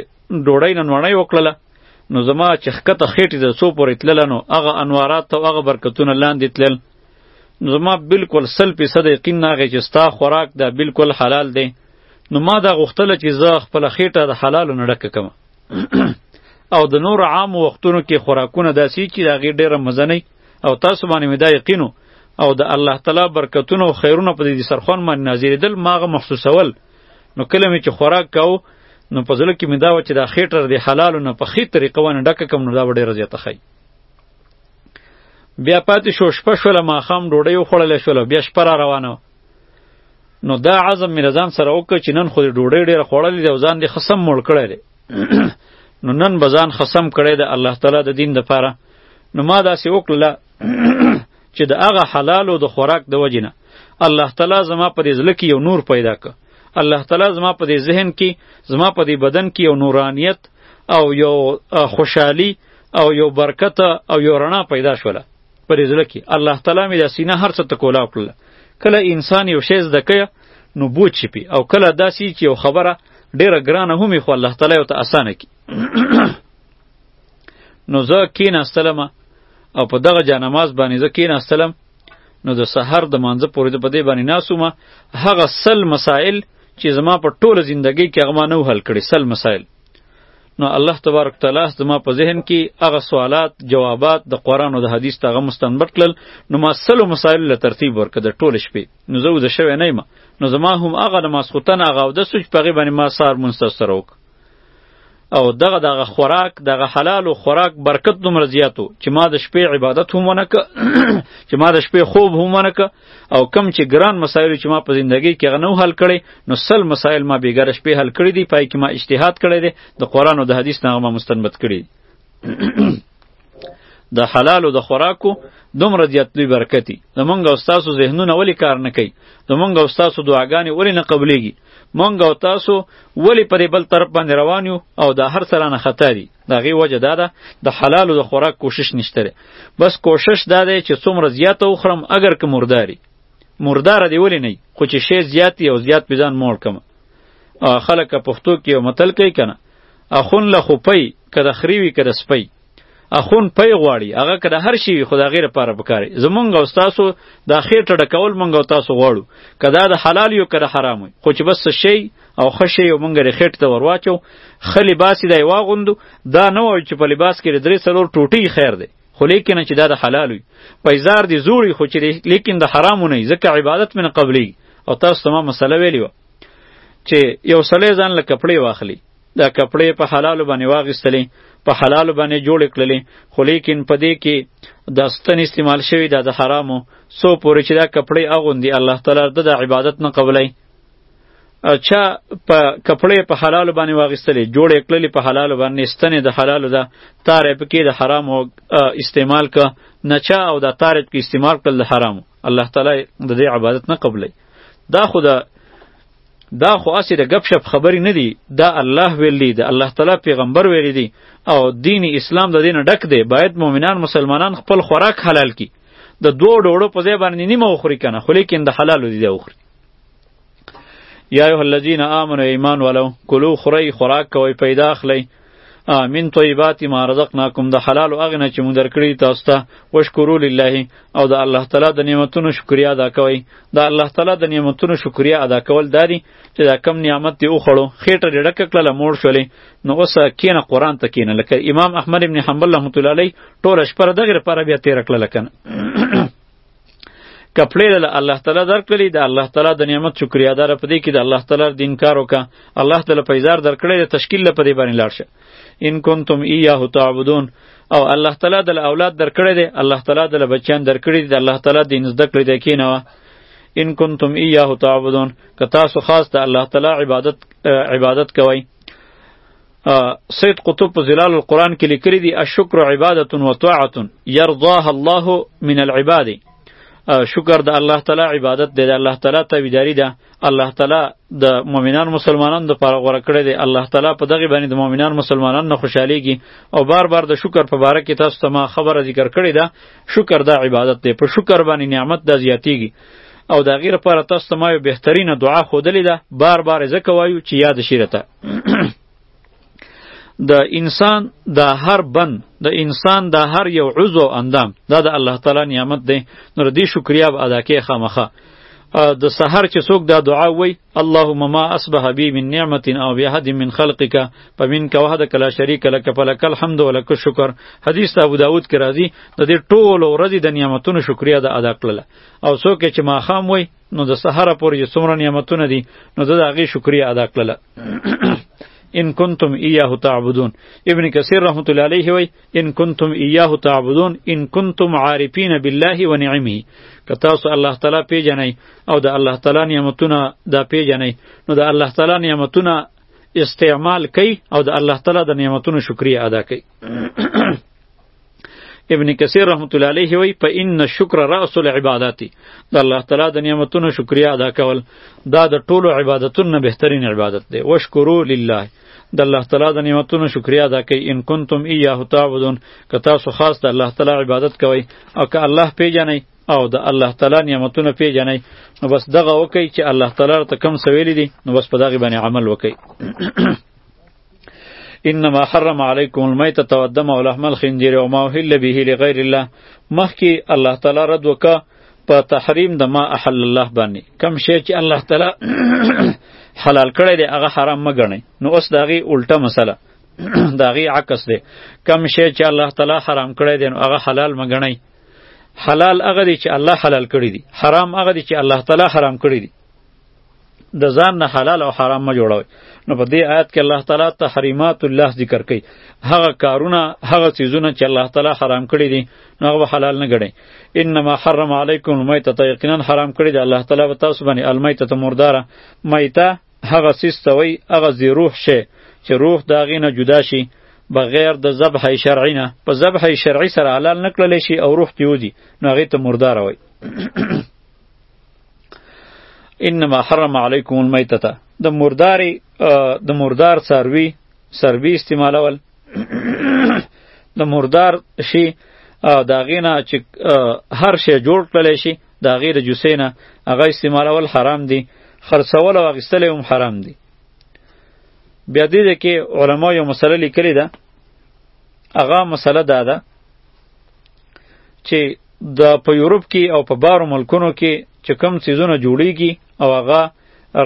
ډوډۍ نه نوړی وکړله نو زما چې ښکته خېټې د څو پورې تلله نو هغه انوارات او هغه برکتونه لاندې تلل نو زما بالکل سل فیصد یقین ناغی چې ستا خوراک دا بالکل حلال دی نو ما دا غوښتله چې زه خپله خېټه د حلالو نه ډکه کړم او د نور عام وختونو کې خوراکونه داسې چې د هغې ډېره مزه نه او تاسو باندې مې دا یقین او د الله تعالی برکتونه او خیرونه په دې دسترخوان باندې نازلېدل ماغه محسوسول نو کله مې چې خوراک کاو نو په زړه کې مې دا و چې دا خېټر د حلالو نه په ښې طریقه ونه ډکه کم نو دا به ډېره زیاته ښایي بیا پاتې شو شپه شوله ماښام ډوډۍ وخوړلی شوله بیا شپه را روانه وه نو دا عزم مې له ځان سره وکړ چې نن خو د ډوډۍ ډېره خوړلې ده او ځان دې ښه سم موړ کړی دی نو نن بزان خصم کړی د الله تعالی د دین د پاره نو ما داسې وکړله چې د هغه حلالو د خوراک د وجې نه الله تعالی زما په دې زړه کې یو نور پیدا که الله تعالی زما په دې ذهن کې زما په دې بدن کې یو نورانیت او یو خوشحالی او یو برکت او یو رڼا پیدا شوله پر زړه کې الله تعالی مې د سینه هر څه ته کولاو کړله کله انسان یو شی زده کوي نو بوج شي پي او کله داسې چې یو خبره ډیره ګرانه هم خو الله تعالی یو ته اسانه کی نو زه کیناستلم او په دغه جانماز باندې زه کیناستلم نو د سحر د مانځه پورې په دې باندې ناسوم هغه سل مسائل چې زما په ټوله زندګۍ کې هغه ما نه حل کړي سل مسائل نو الله تبارک تعالی زما په ذهن کې هغه سوالات جوابات د قران او د حدیث ته غو مستنبط کړل نو ما سلو مسائل له ترتیب ورکړ د ټول شپې نو زه د شوه نه ما نو زما هم هغه د ماسختن هغه د سوچ په غي باندې ما سار منستر وک او دغه دغه خوراک دغه حلال او خوراک برکت دومره زیاتو چې ما د شپې عبادت هم ونک چې ما د شپې خوب هم ونک او کم چې ګران مسایل چې ما په زندګۍ کې غنو حل کړي نو سل مسایل ما بیګر شپې حل کړي دي پای کې ما اجتهاد کړي دي د قران او د حدیث نه ما مستنبت کړي د حلال او د خوراکو دومره زیاتلی برکتی د مونږ او تاسو ذهنونه ولی کار نه کوي د مونږ او تاسو دعاګانې ولی نه قبليږي مونږ او تاسو ولی پر بل طرف باندې روان یو او دا هر سره نه خطر دي د هغې وجه دا ده د حلالو د خوراک کوشش نشته دی بس کوشش دا دی چې څومره زیاته وخورم اګر که مرداري مرداره دی ولې نه خو چې شی زیات یو زیات په ځان موړ کړم خلک پښتو کې یو متل کوي که نه اخون له خوپۍ که د خري وي که د سپۍ اخون پی غواړي هغه که د هر شي وي خو د هغې لپاره پکار دی زمونږ او ستاسو دا خېټه ډکول مونږ او تاسو غواړو که دا د حلال یو که د حرام وي خو چې بس څه شی او ښه شی یو مونږ رخټ ته ورواچو ښه لباس دی واغوندو دا نه وایو چې په لباس کې درې څلور ټوټې خیر دی خو لیکنه چې دا د حلال وي پیزار دی زوړي خو چې لیکن د حرامو نه ځکه عبادت من قبلی او تاسو ته ما مسله ویلی وه چې یو سړی ځان له کپړې واخلي دا کپړې په حلالو باندې واغستلې په حلالو باندې جوړ کړلې خو لیکن په دې کې د ستن استعمال شوی دا د حرامو سو پورې چې دا کپړې اغوندي الله تعالی د عبادت نه قبلای چا په کپړې په حلال باندې واغستلې جوړې کړلې په حلال باندې ستنې د حلال ده تارې پکې د حرام استعمال ک نه چا او د تارې پکې استعمال کړل د حرام الله تعالی د دې عبادت نه قبلې دا خو دا دا خو اسی د غب شپ خبرې نه دي دا الله ویلی دی الله تعالی پیغمبر ویلی دی او دین اسلام د دین ډک دی باید مؤمنان مسلمانان خپل خوراک حلال کی د دوه ډوړو په ځای باندې نیمه وخوري کنه خو لیکن د حلال دی دا وخوري یا ایه الذین آمنو ایمان ولو کلو خوري خوراک کوي پیدا اخلي من طیبات ما رزقناکم د حلال او اغنه چې مونږ درکړي تاسو ته وشکرو لله او د الله تعالی د نعمتونو شکریا ادا کوي د الله تعالی د نعمتونو شکریا ادا کول داري چې دا کم نعمت دی او خړو خېټه ډډه کړله موړ شولې نو اوس کینه قران ته کینه لکه امام احمد ابن حنبل رحمت الله علیه ټول شپه دغه لپاره بیا تیر کړل کنه کپړې له الله تعالی درکړلې د الله تعالی د نعمت شکریا دار په دې کې د الله تعالی د انکار وکا الله تعالی پیزار درکړې د تشکیل په دې باندې لاړ شه ان کنتم ایاه تعبدون او الله تعالی د اولاد درکړې دی الله تعالی د بچیان درکړې دی الله تعالی د نزد کړې دی کینه ان کنتم ایاه تعبدون که تاسو خاص د الله تعالی عبادت عبادت کوئ سید قطب په ظلال القرآن کې لیکلي دي الشکر عبادت و طاعت یرضاها الله من العباد شکر د الله تعالی عبادت دی د الله تعالی تابعداري ده الله تعالی د مؤمنان مسلمانانو لپاره غوړه کړی دی الله تعالی په دغه باندې د مؤمنان مسلمانانو نه خوشحاليږي او بار بار د شکر په باره کې تاسو ته ما خبره ذکر کړې ده شکر دا عبادت دی په شکر باندې نعمت دا زیاتیږي او د هغې لپاره تاسو ته ما یو بهترینه دعا ښودلې ده بار بار یې ځکه وایو چې یاد شي راته د انسان د هر بند د انسان د هر یو عضو اندام دا د الله تعالی نعمت دی نو دې شکریا به ادا کې خامخه د سحر چې څوک دا دعا وای اللهم ما اصبح بی من نعمت او بی احد من خلقک پمین کوه د کلا شریک لک فلک الحمد ولک شکر حدیث ابو داود کې راځي د دې ټولو ورځې د نعمتونو شکریا د ادا کړله او څوک چې ما خام وای نو د سحر پورې څومره نعمتونه دي نو د هغه شکریا ادا کړله ان کنتم ایاه تعبدون ابن کثیر رحمت الله علیه وی ان کنتم ایاه تعبدون ان کنتم عارفین بالله و نعمه که تاسو الله تعالی پیژنئ او د الله تعالی نعمتونه دا پیژنئ نو د الله تعالی نعمتونه استعمال کوي او د الله تعالی د نعمتونو شکریا ادا کوي ابن کثیر رحمت الله علیه وی په ان شکر راس العبادات د الله تعالی د نعمتونو شکریا ادا کول دا د ټولو عبادتونو بهترین عبادت دی وشکرو لله د الله تعالی د نعمتونو شکریا ادا کوي ان کنتم ایاه تعبدون که تاسو خاص د الله تعالی عبادت کوئ او که الله پیژنئ او د الله تعالی نعمتونه پیژنئ نو بس دغه وکئ چې الله تعالی ته کم څه ویلي دي نو بس په دغې باندې عمل وکئ انما حرم علیکم المیتة والدم ولحم الخنزیر وما اهل به لغیر الله مخکې الله تعالی رد وکړه په تحریم د ما احل الله باندې کم شی چې الله تعالی حلال کړی دی هغه حرام مه ګڼئ نو اوس د هغې الټه مسله د هغې عکس دی کم شی چې الله تعالی حرام کړی دی نو هغه حلال مه ګڼئ حلال هغه دی چې الله حلال کړی دی حرام هغه دی چې الله تعالی حرام کړی دی د ځان نه حلال او حرام ما جوړوي نو په دې آیت کې الله تعالی تحریمات الله ذکر کوي هغه کارونه هغه چیزونه چې الله تعالی حرام کړی دي نو هغه حلال نه ګڼي انما حرم علیکم المیتۃ یقینا حرام کړی دی الله تعالی په تاسو باندې المیتۃ مرداره میته هغه څیز ته وایي هغه ذی روح شی چې روح د هغې نه جدا شي بغیر د ذبح شرعي نه په ذبح شرعي سره حلال نه کړلی شي او روح ترې وځي نو هغې ته مرداره وایي انما حرم علیکم المیتته د مردارې د مردار څاروي سربي استعمالول د مردار شي د هغې نه چې هر شی جوړ کړلی شي د هغې د جوسې نه هغه استعمالول حرام دي خرڅول او اخیستل هم حرام دي بیا دې ده کې علما یو مسله لیکلې ده هغه مسله دا ده چې د په یورپ کې او په بارو ملکونو کې چې کم څیزونه جوړیږي او هغه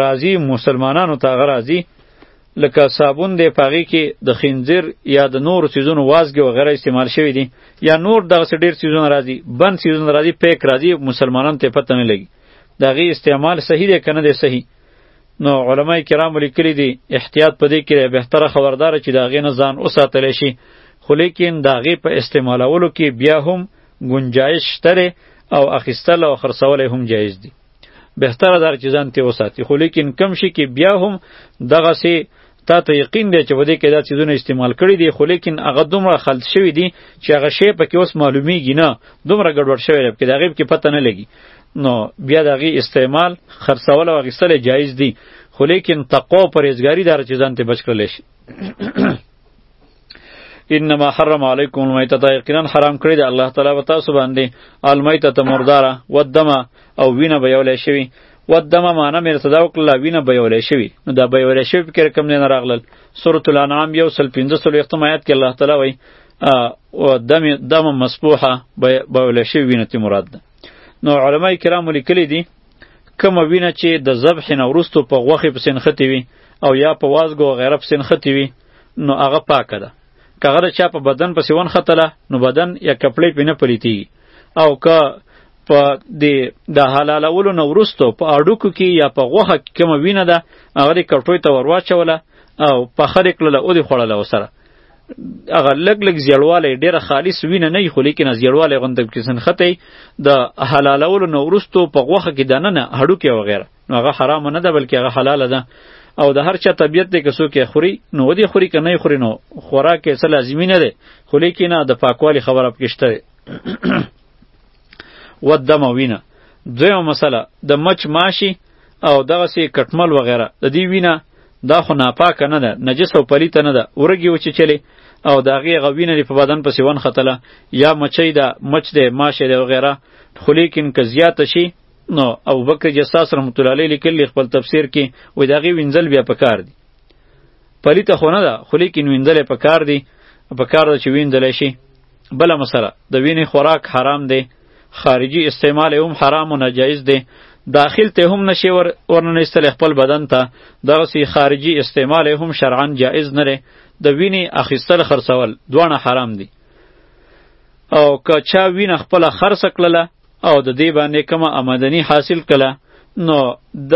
راځي مسلمانانو ته هغه راځي لکه صابون دی په هغې کې د خنځیر یا د نورو څیزونو وازګې وغیره استعمال شوي دي یا نور دغسې ډېر څیزونه راځي بند څیزونه راځي پیک راځي مسلمانانو ته پته نه لګي د هغې استعمال صحیح دی که نه دی صحیح نو علما کرامو لیکلي دي احتیاط په دې کې دی بهتره خبردار چې د هغې نه ځان وساتلی شي خو لیکن د هغې په استعمالولو کې بیا هم ګنجایش شته او اخیستل او خرڅول هم جایز دي بهتره دار چې ځان ته وساتي خو لیکن کم شي کې بیا هم دغه سي تا ته یقین دی چې بده کې دا چیزونه استعمال کړي دي خو لیکن هغه دومره خلط شوی دي چې هغه شی په کې اوس معلومیږي نه دومره ګډوډ شوی دی چې دا غیب کې پته نه لګي نو بیا د هغې استعمال خرڅول او اخیستل جایز دي خو لیکن تقوا او پرهیزګاري داره چې ځان ته بچ کړلی شي انما حرم علیکم المیتۃ یقینا حرام کړی دی الله تعالی و تاسو باندې المیتۃ مرداره والدم او وینه به یولې شوی والدم معنی مې صدا وکړه وینه به یولې شوی نو دا به یولې شوی فکر کوم نه راغلل سورۃ الانعام یو سل 15 سل ختم آیات کې الله تعالی وایي او دم دم مسبوحه به یولې شوی وینه تی مراد ده نو علماء کرام لیکلي دي کوم وینه چې د ذبح نه ورستو په غوخه پسې نختی وي او یا په وازګو غیره پسې نختی وي نو هغه پاکه ده که هغه د چا په بدن پسې ونښتله نو بدن یا کپړې پې نه پلیتیږي او که په دې د حلالولو نه وروسته په اډوکو کې یا په غوښه کې کومه وینه ده هغه دې کټوی ته ورواچوله او پخه دې کړله او دې خوړله ورسره هغه لږ لږ زیړوالی ډېره خالص وینه نه وي خو لیکنه زیړوالی غوندې پکې څنښتی د حلالولو نه وروسته په غوښه کې دننه هډوکی وغیره نو هغه حرام نه ده بلکې هغه حلاله ده او د هر چا طبیعت دی که څوک یې خوري نو ودې خوري که نه یې خوري نو خوراک یې څه لازمي نه دی خو لیکې نه د پاکوالي خبره پکې شته دی ودم او وینه دویمه مسله د مچ ماشي او دغسې کټمل وغیره د دې وینه دا خو ناپاکه نه ده نجس او پلیته نه ده ورګې وچیچلې او د هغې هغه وینه دې په بدن پسې ونښتله یا مچۍ ده مچ دی ماشی دی وغیره خو لیکن که زیاته شي نو ابو بکر جساس رحمت الله علیه لیکلی خپل تفسیر کې وای داغي وینځل بیا پکار دی پلی ته خونه ده خو لیکن وینځل پکار دی پکار ده چې وینځل شي بل مسله د وینې خوراک حرام دی خارجي استعمال هم حرام او ناجایز دی داخل ته هم نشي ور ورننه استل خپل بدن ته دغه سي خارجي استعمال هم شرعا جایز نه لري د وینې اخیستل خرڅول دوه حرام دي او که چا وینه خپل خرڅ کړله او د دې باندې کومه آمدنی حاصل کله نو د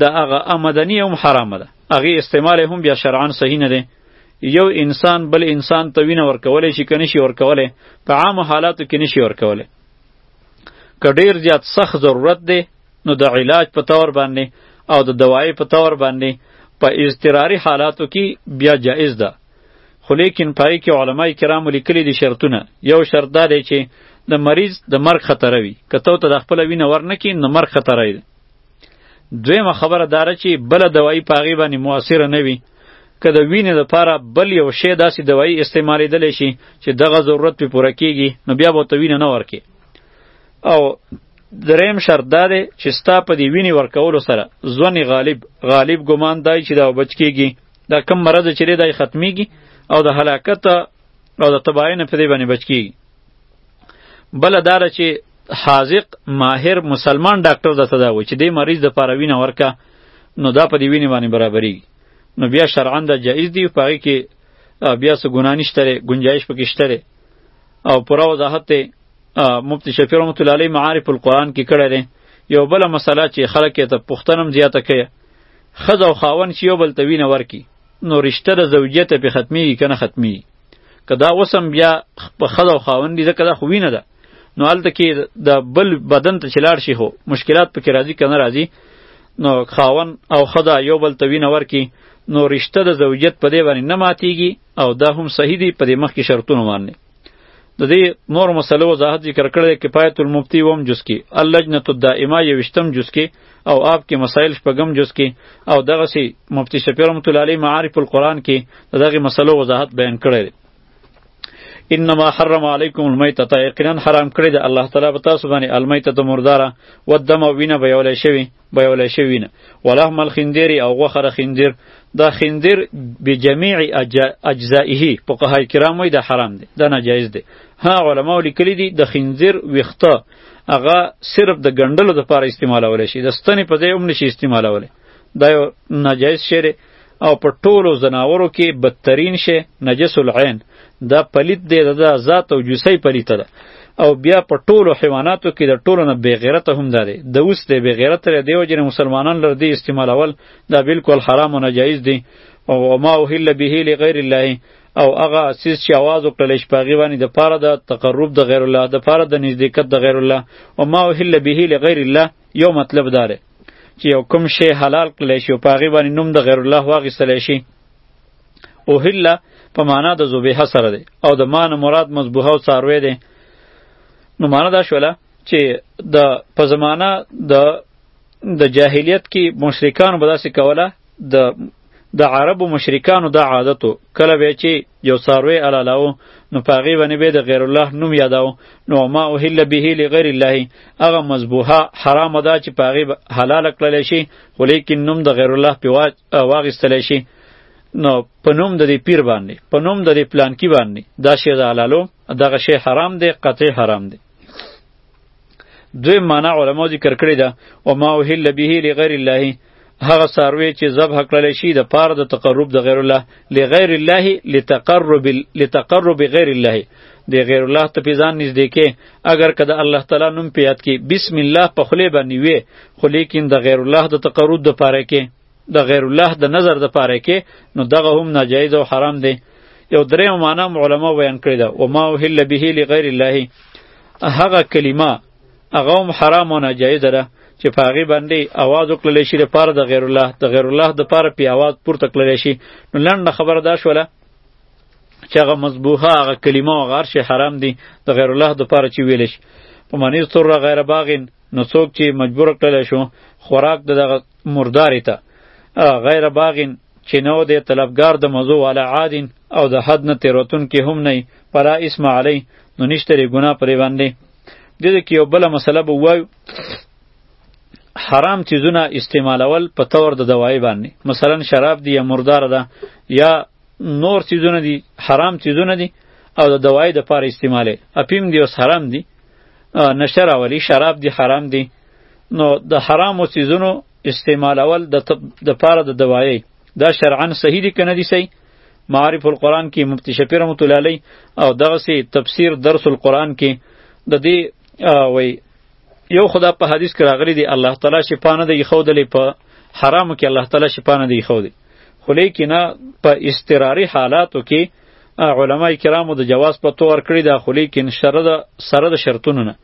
د هغه آمدنی هم حرامه ده هغه استعمال هم بیا شرعاً صحیح نه دی یو انسان بل انسان ته وینه ورکولی شي که نشي ورکولی په عامو حالاتو کې نشي ورکولی که ډیر زیات سخت ضرورت دی نو د علاج په تور باندې او د دوایې په تور باندې په اضطراري حالاتو کې بیا جایز ده خو لیکن پای کې علما کرام لیکلي دي شرطونه یو شرط دا دی چې د مریض د مرګ خطر وي کته ته د خپل وینه ورنکې نو مرګ خطر دی دویمه خبره دار چې بل دوايي پاغي باندې موثر نه وي که د وینې لپاره بل یو شی داسې دوايي استعمالیدل شي چې دغه ضرورت په پوره کیږي نو بیا به ته وینه نه ورکې او دریم شرط دا دی چې ستا په دې وینې ورکولو سره ځونې غالب غالب ګمان دی چې دا بچ کیږي دا کم مرض چې دی دا یې ختمیږي او د هلاکت او د تباهۍ نه په دې باندې بچ کیږي بله دا ده چې حاذق ماهر مسلمان ډاکټر درته دا وایي چې دې مریض دپاره وینه ورکه نو دا په دې وینې باندې برابرېږي نو بیا شرعا دا جایز دی په هغې کې بیا څه ګناه نشته دی ګنجایش پکې شته دی او پوره وضاحت دی مفتی شفیع رحمت الله علیه معارف القرآن کې کړی دی یو بله مسله چې خلک یې ته پوښتنه هم زیاته کوي ښځه او خاوند چې یو بل ته وینه ورکړي نو رشته د زوجیت پې ختمیږي که نه ختمیږي که دا اوس هم بیا په ښځه او خاوند دي ځکه دا خو وینه ده نو هلته کې د بل بدن ته چې لاړ شي خو مشکلات پکې راځي که نه راځي نو خاون او ښځه یو بل ته وینه ورکړي نو رشته د زوجیت په دې باندې نه ماتیږي او دا هم صحیح دی په دې مخکې شرطونو باندې د دې نور مسلو وضاحت ذکر کړی کفایت المفتی وم جز کې اللجنه الدائمه یوشتم جز کې او آب کې مسائل شپږم جز کې او دغه سی مفتی شفیع رحمت الله علیه معارف القرآن کې دغه مسلو وضاحت بیان کړی دی انما حرم علیکم المیتۃ یقینا حرام کړی دی الله تعالی په تاسو باندې المیتۃ مرداره ودم او وینه به یولې شوی بيولی شوی وینه ولحم الخندیر او غوښه د خندیر دا خندیر بجميع اجزائه فقهای کرام وایي دا حرام دی دا ناجایز دی ها علما لیکلي دي د خندیر ویخته هغه صرف د ګندلو لپاره استعمالول شي د ستنې په ځای هم نشي استعمالول دا یو ناجایز شی دی او په ټولو زناورو کې بدترین شی نجس العین دا پلیت دی د ذات او جوسی پلیت ده او بیا په ټولو حیواناتو کې د ټولو نه بېغیرته هم ده دی د اوس دی بېغیرته دی دیو جن مسلمانان لر دی استعمالول دا بالکل حرام او ناجایز دی او ما اوهل به لغیر الله او هغه سیس چې आवाज وکړل شي پاغي باندې د پاره د تقرب د غیر الله د پاره د نزدېکت د غیر الله او ما اوهل به لغیر الله یو مطلب داره چې یو کوم شی حلال کړل شي په هغه باندې نوم د غیر الله واغستل شي او هله په معنا د ذبیح سره دی او د مان مراد مذبوح او څاروی دی نو معنا دا شوله چې د په زمانہ د د جاهلیت کې مشرکان به داسې کوله د د عربو مشرکانو دا عادتو کله به چې یو څاروی علالاو نو پاغي باندې به د غیر الله نوم یاداو نو ما اوهل به لغیر الله هغه مذبوحه حرام ده چې پاغي حلال کړل شي ولیکن نوم د غیر الله په واغستل شي نو په نوم د دې پیر باندې په نوم د دې پلانکی باندې دا شی د حلالو دغه شی حرام دی قطعی حرام دی دوی معنا علما ذکر کړی ده او ما وهل به لغیر الله هغه ساروی چې ذبح کړل شي د پاره د تقرب د غیر الله لغیر الله لتقرب لتقرب غیر الله د غیر الله ته پیزان نږدې کې اگر کده الله تعالی نوم پیات کې بسم الله په خلی باندې وي خو لیکن د غیر الله د تقرب د پاره کې د غیر الله د نظر د پاره کې نو دغه هم ناجایز او حرام دی یو درې معنا علماء بیان کړی دا و ما وهل به لغیر الله هغه کلمه هغه هم حرام او ناجایز ده چې په هغه باندې आवाज وکړل شي د پاره د غیر الله د غیر الله د پاره په आवाज پورته کړل شي نو لنډه خبره دا شوله چې هغه مذبوحه هغه کلمه او غار شي حرام دي د غیر الله د پاره چې ویل شي په معنی سره غیر باغین نو څوک چې مجبور کړل شو خوراک د دغه مردارې ته غیر باغین چې نو د طلبګار د موضوع والا عادین او د حد نه تیروتون کې هم نه پلا اسم علی نو نشته ری ګناه پرې باندې د دې کې یو بل مسله به وایو حرام چیزونه استعمالول په تور د دوای باندې مثلا شراب دی یا مردار ده یا نور چیزونه دي حرام چیزونه دي او د دوای د پاره استعماله اپیم دی اوس حرام دي نشه راولي شراب دي حرام دي نو د حرامو چیزونو استعمالول د د پاره د دوایي دا شرعا صحیح دي کنه دي صحیح معارف القرآن کې مفتی شفیع رحمت الله علیه او دغه سي تفسیر درس القرآن کې د دې وای یو خدا په حدیث کې راغلی دی الله تعالی شفا نه دی خودلې په حرامو کې الله تعالی شفا نه دی خودلې خو لیکنه په استراری حالاتو کې علما کرامو د جواز په تور کړی دا خو لیکن شرط سره د شرطونو نه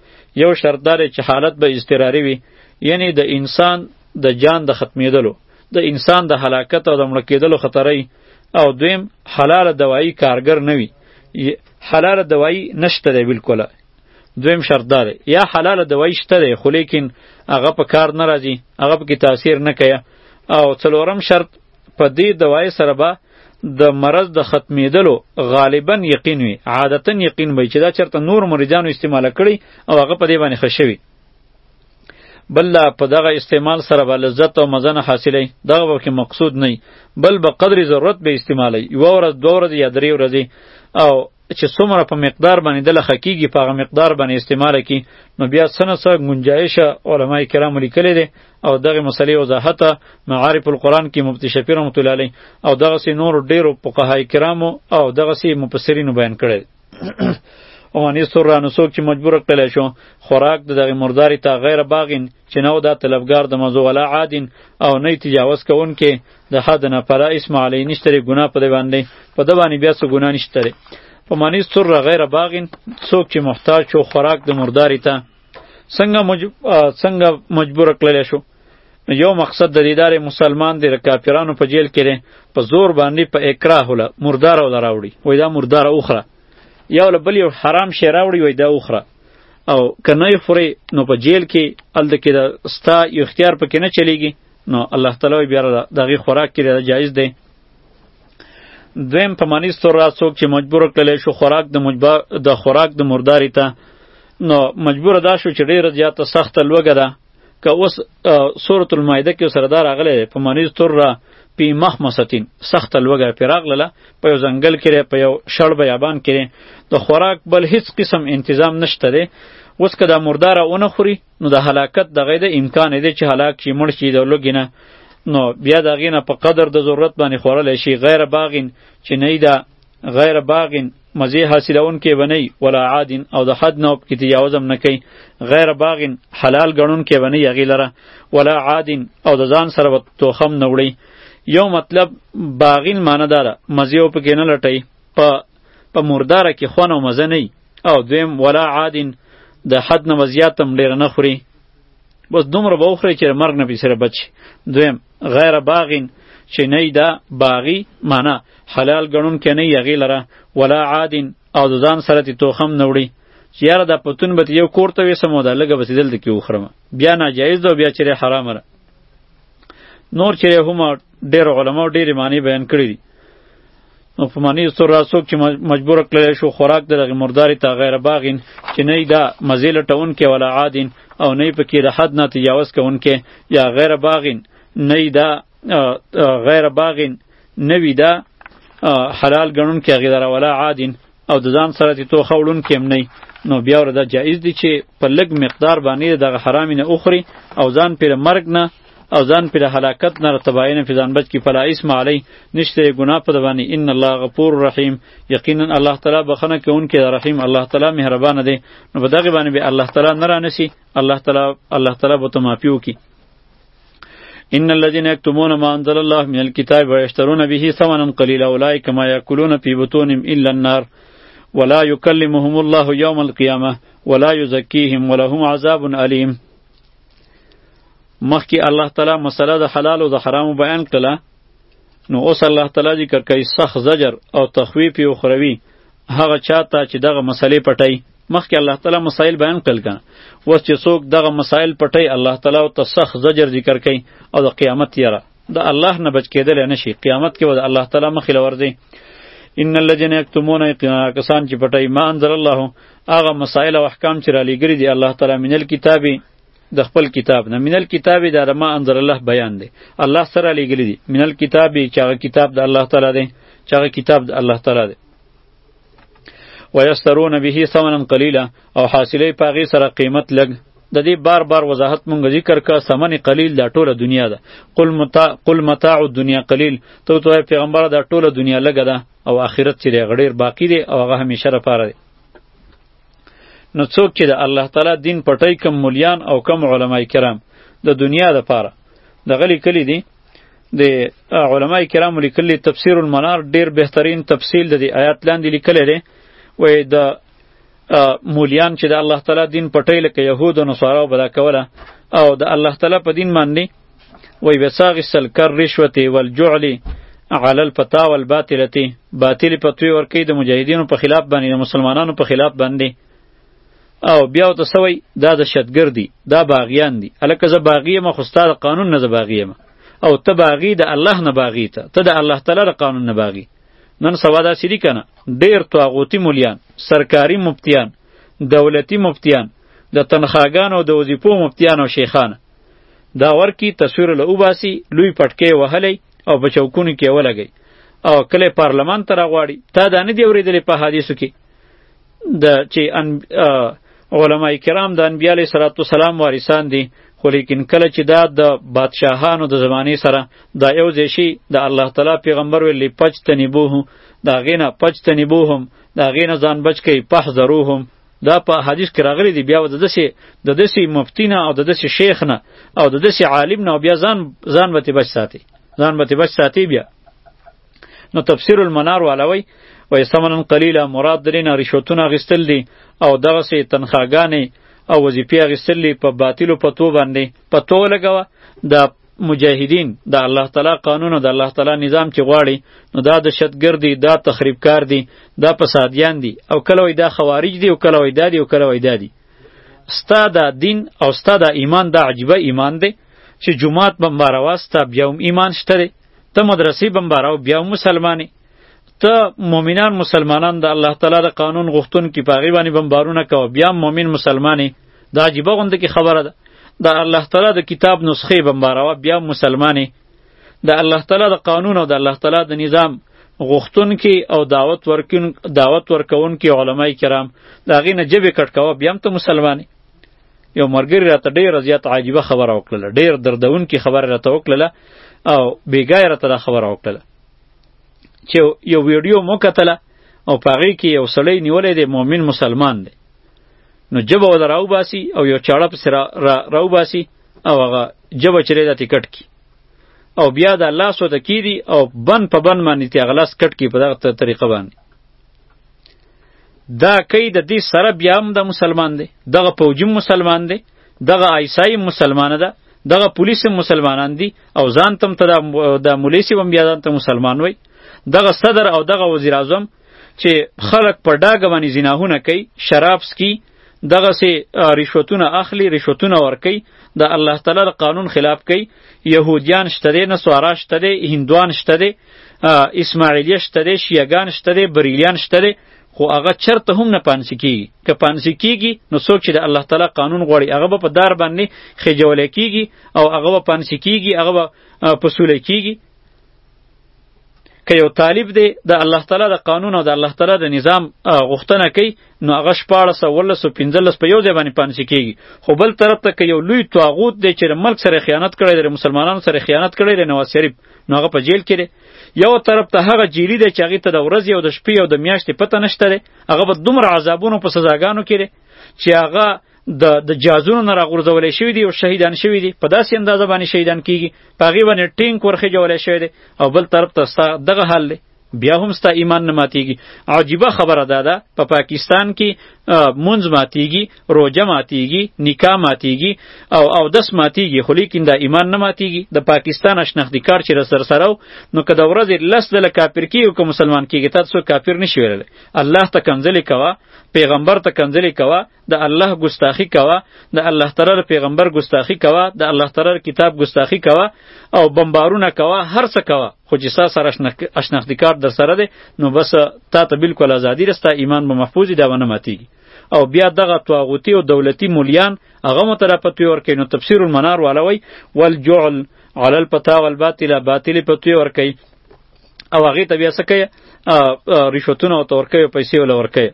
یو شرط دار چې حالت به استراری وي یعنی د انسان د جان د ختمیدلو د انسان د هلاکت او د مړ کېدلو خطرې او دویم حلال دوايي کارګر نه وي حلال دوايي نشته دی بالکل دویم شرط دا دی یا حلاله دوای شته دی خو لیکن هغه په کار نه راځي هغه پکې تاثیر نه کوي او څلورم شرط په دې دوای سره به د مرض د ختمیدلو غالبا یقین وي عادتا یقین وي چې دا چرته نور مریضانو استعمال کړي او هغه په دې باندې خشوي بل په دغه استعمال سره به لذت او مزه نه حاصلې دغه به کې مقصود نه بل به قدر ضرورت به استعمالي یو ورځ دوه ورځې یا درې ورځې او چې څومره په مقدار باندې دله خکیږي په هغه مقدار باندې استعمال کی نو بیا سنه سره گنجایش علما کرام لیکلې دي او دغه مسلې وضاحت معارف القرآن کې مفتی شفیع رحمت الله علیه او دغه سي نور ډیرو فقهای کرامو او دغه سي مفسرینو بیان کړي او انیس را نو څوک چې مجبور کړل شو خوراک د دغه مرداري ته غیر باغین چې نه و دا طلبګار د مزو ولا عادین او نه تجاوز کوونکې د حد نه پلا اسم علی نشتري ګناه په دی باندې په د باندې بیا څه ګناه نشتري په معنی سر غیر باغین څوک چې محتاج شو خوراک د مرداری ته څنګه مج... څنګه مجبور کړل شو یو مقصد د دیدار مسلمان دی کافرانو په جیل کې په زور باندې په اکراه ولا مردار ولا راوړي وای دا مردار اوخره یو له بل یو حرام شی راوړي وای دا اوخره او که نه یې خورې نو په جیل کې هلته کې د ستا یو اختیار پکې نه چلیږي نو الله تعالی وایي بیا د هغې خوراک کې دا جایز دی دویم په معنی ستور را څوک چې مجبور کړلی شو خوراک د مجبور د خوراک د مرداري ته نو مجبور دا شو چې ډیره زیاته سخته لوږه ده که اوس سورۃ المائده کې سره دا راغلی په معنی تر را پی مخمستین سخت لوګه پی راغله په یو ځنګل کې په یو شړ بیابان کې د خوراک بل هیڅ قسم انتظام نشته دی اوس که دا مردار اونه خوري نو د هلاکت د غیده امکان دی چې هلاک شي مړ شي د لوګي نه نو بیا د غینه په قدر د ضرورت باندې خورل شي غیر باغین چې نه دا غیر باغین مزې حاصلونکی به نه ولا عادین او د حد نه اوپکې تجاوز هم نه کوي غیر باغین حلال ګڼونکی به نه وي هغې لره ولا عادین او د ځان سره به توخم نه وړي یو مطلب باغین معنی داره مزې اوپکې نه لټوي په په مرداره کې خوند او مزه نه او دویم ولا عادین د حد نه به زیات هم ډېره نه خوري بس دومره به وخوري چې مرګ نه پیسره بچ دویم غیر باغین چې نه دا باغی معنا حلال ګڼون کې نه یغی لره ولا عادین او ځان سره تی توخم نه وړي چې یاره دا پتون به یو کور ته وسمو دا لګه بس دل کې وخرم بیا ناجایز ده بیا چیرې حرام را نور چیرې هم ډیر علما ډیر معنی بیان کړی دي نو په معنی سره راسو چې مجبور کړل شو خوراک دغه مرداري ته غیر باغین چې نه دا مزیل ټون کې ولا عادین او نه پکې د حد نه تجاوز کوون کې یا غیر باغین نه دا غیر باغین نه وی دا حلال ګڼون کې غیر ولا عادین او د ځان سره تی توخه وړونکی هم نه نو بیا ورته جایز دی چې په لږ مقدار باندې دغه حرام نه اخري او ځان پر مرګ نه او ځان پر هلاکت نه رتباین فی ځان بچ کی فلا اسم علی نشته ګناه په باندې ان الله غفور رحیم یقینا الله تعالی بخنه کوونکی رحیم الله تعالی مهربان دی نو په دغه باندې به الله تعالی نه رانسی الله تعالی الله تعالی به ته معافیو کی ان الذين يكتمون ما انزل الله من الكتاب ويشترون به ثمنا قليلا اولئك ما ياكلون في بطونهم الا النار ولا يكلمهم الله يوم القيامه ولا يزكيهم ولهم عذاب اليم مخکې الله تعالی مسله د حلال او د حرام بیان کړله نو اوس الله تعالی ذکر کوي سخت زجر او تخویف او خروي هغه چاته چې دغه مسلې پټي مخکې الله تعالی مسائل بیان کړل کنه اوس چې څوک دغه مسائل پټي الله تعالی ته سخت زجر ذکر کوي او د قیامت یاره د الله نه بچ کېدل نه شي قیامت کې ود الله تعالی مخې لور دی ان الذين يكتمون کسان چې پټي ما انزل الله هغه مسائل او احکام چې را لګري دي الله تعالی من الكتاب د خپل کتاب نه من الكتاب د ما انزل الله بیان دی الله سره لګري دي من الكتاب چې هغه کتاب د الله تعالی دی چې هغه کتاب د الله تعالی دی ويشترون به ثمنا قليلا او حاصلې پاغي سره قیمت لګ د دې بار بار وضاحت مونږ ذکر کا سمن قلیل دا ټوله دنیا ده قل متاع قل متاع الدنیا قلیل تو تو پیغمبر دا ټوله دنیا لګه ده او آخرت چې غړیر باقی دی او هغه همیشه را پاره دی نو څوک چې د الله تعالی دین پټی کم مليان او کم علماي کرام د دنیا د پاره د غلی کلی دی د علما کرامو لیکلي تفسیر المنار ډیر بهترین تفصیل د دې آیات لاندې لیکلی دی وایي د مولیان چې د الله تعالی دین پټی لکه یهود او نصارا بدا کوله او د الله تعالی په دین باندې وایي وساغ سلکر رشوت والجعل علی الفتا والباطلتی باطل پتوی ورکی د مجاهدینو په خلاف باندې د مسلمانانو په خلاف باندې او بیا ورته څه وایي دا دهشتګرد دي دا باغیان دي هلکه زه باغي یم خو ستا د قانون نه زه باغي یم او ته باغي د الله نه باغي ته ته د الله تعالی د قانون نه باغي نن سبا داسې دي که نه ډېر طاغوتي مولیان سرکاري مفتیان دولتي مفتیان د تنخواګانو او د وظیفو مفتیان او شیخان دا ورکی تصویر له وباسي لوی پټکی وهلی او په چوکونو کې ولګي او کله پارلمان ته راغواړي تا دا نه دی اورېدلی په حادثو کې د چې ان علما کرام د انبیاء علیه صلوات و سلام وارثان دي خو لیکن کله چې دا د بادشاهانو د زمانه سره دا یو ځای شي د الله تعالی پیغمبر ویلي پچ تنبوه دا غینه پچ تنبوهم دا غینه ځان بچ کی پحذروهم دا په حدیث کې راغلی دی بیا د دسی د دسی مفتی نه او د دسی شیخ نه او د دسی عالم نه بیا ځان ځان به بچ ساتي ځان به بچ ساتي بیا نو تفسیر المنار والوی وای سمنن قلیلا مراد درینه رشوتونه غستل دي او دغه سي تنخواګانې او وظیفې غستل دي په باطل په تو باندې په تو لګوا د مجاهدین د الله تعالی قانون او د الله تعالی نظام چې غواړي نو دا دهشتګردي دا تخریبکار دي دا فسادیان دي او کله وای دا خوارج دي او کله وای دا دي او کله وای دا دي ستا دا دین او ستا دا ایمان دا عجیبه ایمان دی چې جمعات بمبارواست بیا هم ایمان شته ته مدرسې بمباراو بیا مسلمانې ته مؤمنان مسلمانان د الله تعالی د قانون غوښتون کې پاغي باندې بمبارونه کوه بیا مؤمن مسلمانې دا عجیبه غوند کې خبره ده د الله تعالی د کتاب نسخه بمباراوه بیا مسلمانې د الله تعالی د قانون او د الله تعالی د نظام غوښتون کې او دعوت ورکون دعوت ورکون کې علماي کرام دا غینه جبه کټ کاوه بیا هم ته مسلمانې یو مرګری راته ډیره زیات عجیبه خبره وکړه ډیر دردونکې خبره راته وکړه او بیګای راته دا خبره وکړه چې یو ویډیو مو کتله او پاغې کې یو سړی نیولې دی مؤمن مسلمان دی نو جبه ول راو باسی او یو چاړه پس را, را راو باسی او هغه جبه چرې د ټیکټ کی او بیا د الله سو ته کیدی او بن په بن باندې تی غلاس کټ کی په دغه طریقه باندې دا کوي د دې سره بیا هم د مسلمان دی دغه پوجي مسلمان دی دغه آیسای مسلمان ده دغه پولیس مسلمانان دي او ځان تم ته د ملیسی هم بیا ځان ته مسلمان وای دغه صدر او دغه وزیر اعظم چې خلک په ډاګه باندې زناهونه کوي شراب سکي دغه سي رشوتونه اخلي رشوتونه ورکي د الله تعالی د قانون خلاف کوي يهوديان شته دي نسوارا شته دي هندوان شته دي اسماعیلیه شته دي شیعګان شته دي بریلیان شته دي خو هغه چرته هم نه پانسی کیږي که پانسی کیږي نو څوک چې د الله تعالی قانون غواړي هغه به په دار باندې خجول کیږي او هغه به پانسی کیږي هغه به پسول کیږي که یو طالب دی د الله تعالی د قانون او د الله تعالی د نظام غوښتنه کوي نو هغه شپاړس او ولس او پنځلس په یو ځای باندې پانسي کېږي خو بل طرف ته که یو لوی طاغوت دی چې د ملک سره خیانت کړی دی د مسلمانانو سره خیانت کړی دی نواز شریف نو هغه په جیل کې دی یو طرف ته هغه جیلی دی چې هغې ته د ورځې او د شپې او د میاشتې پته نشته دی هغه به دومره عذابونو په سزاګانو کې دی چې هغه د د جازونو نه راغورځول شوی دی او شهیدان شوی دی په داسې اندازه باندې شهیدان کیږي په هغه باندې ټینک ورخه جوړ شوی دی او بل طرف ته ستا دغه حال دی بیا هم ستا ایمان نه ماتیږي عجیبه خبره ده ده په پا پاکستان کې منځ ماتیږي روجه ماتیږي نکاح ماتیږي او او دس ماتیږي خو لیکن دا ایمان نه ماتیږي د پاکستان شناختی کار چې سر سره نو که د ورځې لس دل کافر کیږي که مسلمان کیږي تاسو کافر نشویل الله ته کنځلې کوه پیغمبر ته کنځلې کوه د الله ګستاخی کوه د الله تعالی پیغمبر ګستاخی کوه د الله تعالی کتاب ګستاخی کوه او بمبارونه کوه هر څه کوه خو چې سا سره اشناختی کار در سره دی نو بس تا ته بالکل ازادي رستا ایمان به محفوظ دی ونه ماتیږي او بیا دغه طاغوتی او دولتی مولیان هغه مو طرف ته ور کینو تفسیر المنار والوی والجعل علی البتا والباطل باطل پتوی ور کوي او هغه ته بیا سکه رشوتونه او تورکه پیسې ول ور کوي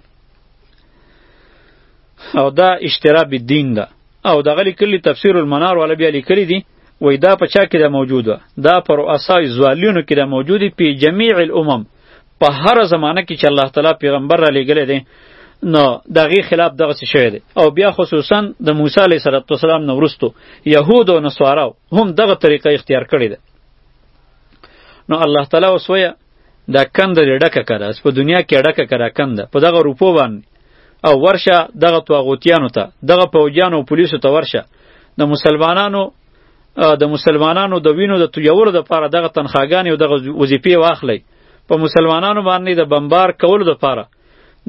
او دا اشتراب الدین ده او دغه لیکلی تفسیر المنار ولا بیا لیکلی دی وای دا په چا کې ده موجود ده دا پر اسای زوالیونو کې ده موجود دی په جميع الامم په هر زمانه کې چې الله تعالی پیغمبر را لېږلی دی نو دغه خلاف دغه څه شوی دی او بیا خصوصا د موسی علیه السلام نه وروسته یهود او نصارا هم دغه طریقه اختیار کړې ده نو الله تعالی اوس وایه دا کند دې ډکه کړه په دنیا کې ډکه کړه کند په دغه روپو باندې او ورشه دغه طاغوتیانو ته دغه پوجانو او پولیسو ته ورشه د مسلمانانو د مسلمانانو د وینو د تویولو لپاره دغه تنخواګانې او دغه وظیفې واخلئ په مسلمانانو باندې د بمبار کولو لپاره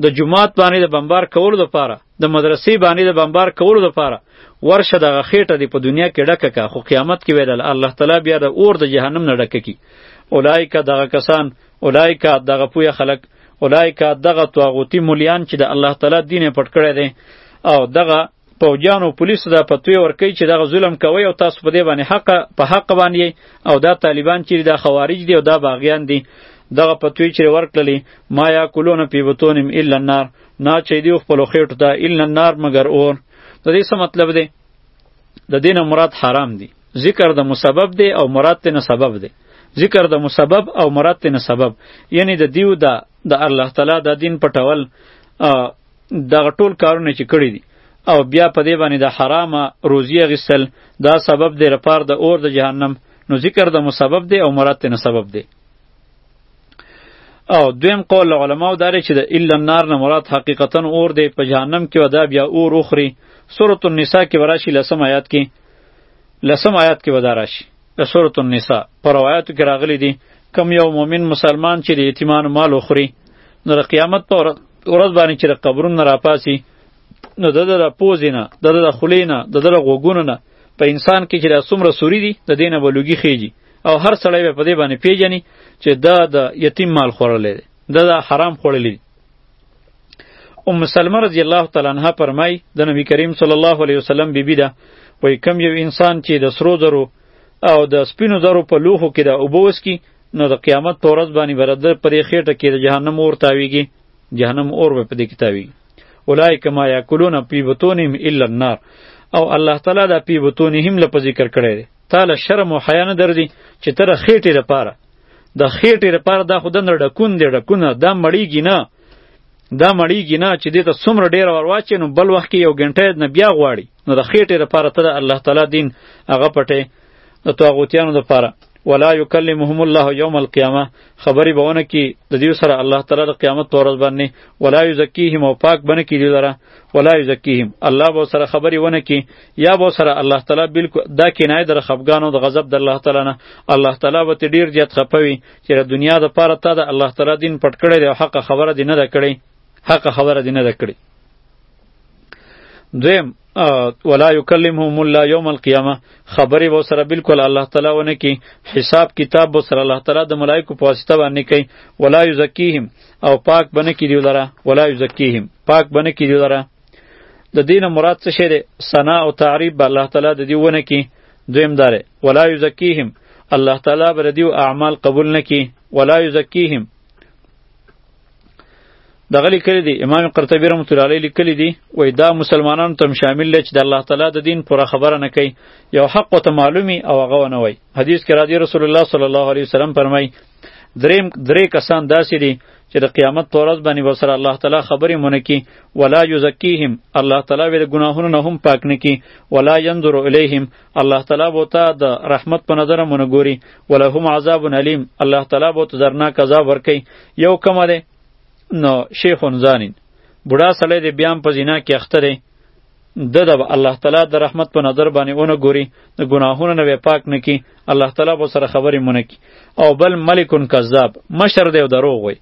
د جماعت باندې د بمبار کولو لپاره د مدرسې باندې د بمبار کولو لپاره ورشه دغه خېټه دی په دنیا کې ډکه کا خو قیامت کې ویل الله تعالی بیا د اور د جهنم نه ډکه کی اولایک دغه کسان اولایک دغه پویا خلق اولایک دغه طاغوتی مليان چې د الله تعالی دین پټ کړی دی او دغه پوجان او پولیس دا پتوی ورکی چې دغه ظلم کوي او تاسو په دې باندې حق په حق باندې او دا طالبان چې دا خوارج دي او دا باغیان دي دغه پتوی چې ورکړلې ما یا کولونه پی بتونم الا النار نه چې دی خپل خېټو ته الا النار مگر اور د دې څه مطلب دی د دین مراد حرام دی ذکر د مسبب دی او مراد ته نه سبب دی ذکر د مسبب او مراد ته نه سبب یعنی د دیو دا د الله تعالی د دین پټول دغه ټول کارونه چې کړی دي او بیا په دې باندې د حرامه روزیه غسل دا سبب دی لپاره د اور د جهنم نو ذکر د مسبب دی او مراد ته نه سبب دی او دویم قول علماو داره چې د الا النار نه مراد حقیقتا اور دی په جهنم کې ودا بیا اور اخري سورۃ النساء کې وراشي لسم آیات کې لسم آیات کې ودا راشي د سورۃ النساء پر روایتو کې راغلي دي کم یو مؤمن مسلمان چې د یتیمان مال اخري نو د قیامت په ورځ باندې چې د قبرونو راپاسي نو د د پوزینه د د خلینه د د غوګونو نه په انسان کې چې د سمره سوري دي د دینه بلوګي خېږي او هر سړی به په دې باندې پیژني چې دا د یتیم مال خوړلی دی دا د حرام خوړلی دی ام سلمه رضی الله تعالی عنها فرمای د نبی کریم صلی الله علیه وسلم بیبی ده وای کم یو انسان چې د سرو زرو او د سپینو زرو په لوخو کې د اوبه وسکي نو د قیامت په ورځ باندې به د پرې خېټه کې د جهنم اور تاویږي جهنم اور به په دې کې تاویږي اولایک ما یاکلون فی بطونهم الا النار او الله تعالی دا فی بطونهم لپاره ذکر کړی دی تا له شرم او حیا نه درځي چې ته د خېټې لپاره د خېټې لپاره دا خو دنده ډکون دی ډکونه دا مړیږي نه دا مړیږي نه چې دې ته څومره ډېر ور واچې نو بل وخت کې یو ګنټه نه بیا غواړي نو د خېټې لپاره ته د الله تعالی دین هغه پټې د طاغوتیانو لپاره ولا یکلمهم الله یوم القیامه خبرې به ونه کړي د دې سره الله تعالی د قیامت په ورځ باندې ولا یزکیهم او پاک بنه کړي دوی لره ولا یزکیهم الله به سره خبرې ونه کړي یا به سره الله تعالی بالکل دا کنایه در خفګانو د غضب د الله تعالی نه الله تعالی به ډیر زیات خپوي چې د دنیا د پاره ته د الله تعالی دین پټ کړی او حق خبره دی نه ده کړې حق خبره دی نه ده کړې دویم ولا یکلمهم الله یوم القیامه خبرې به سره بالکل الله تعالی ونه کی حساب کتاب به سره الله تعالی د ملائکو په واسطه باندې کوي ولا یزکیهم او پاک بنه کی دی لره ولا یزکیهم پاک بنه کی دی لره د دین مراد څه شه ده ثنا او تعریب به الله تعالی د دی ونه کی دویم داره ولا یزکیهم الله تعالی بر دیو اعمال قبول نکی ولا یزکیهم دغه لیکلی دی امام قرطبی رحمت الله علیه لیکلی دی وای دا مسلمانانو ته شامل دی چې د الله تعالی د دین پوره خبره نه کوي یو حق ته معلومی او هغه ونه وای حدیث کې راځي رسول الله صلی الله علیه وسلم فرمای دریم درې کسان داسې دي چې د قیامت پر ورځ باندې وسره الله تعالی خبرې مونږ کی ولا یزکیهم الله تعالی ویل ګناهونه نه هم پاک نه کی ولا ينظر الیهم الله تعالی به ته د رحمت په نظر مونږ ګوري ولهم عذاب الیم الله تعالی به ته درناک عذاب ورکي یو کومه ده نو شیخ زانین بوډا سړی دی بیا هم په زنا کې اخته دی ده د الله تعالی د رحمت په نظر باندې اونه ګوري د ګناهونو نه به پاک نه کی الله تعالی به سره خبرې مونږ کی او بل ملکون کذاب مشر دی او دروغ وي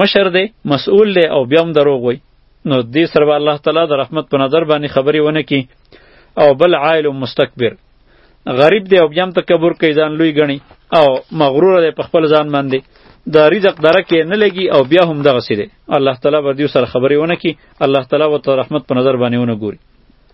مشر دی مسئول دی او بیا هم دروغ وي نو دې سره به الله تعالی د رحمت په نظر باندې خبرې ونه کی او بل عائل مستكبر غریب دی او بیام تکبر کوي ځان لوی غني او مغرور دی په خپل ځان باندې د رزق درکه نه لګي او بیا هم دغه سي دی الله تعالی ور دې سره خبرې ونه کی الله تعالی وت رحمت په نظر باندې ونه ګوري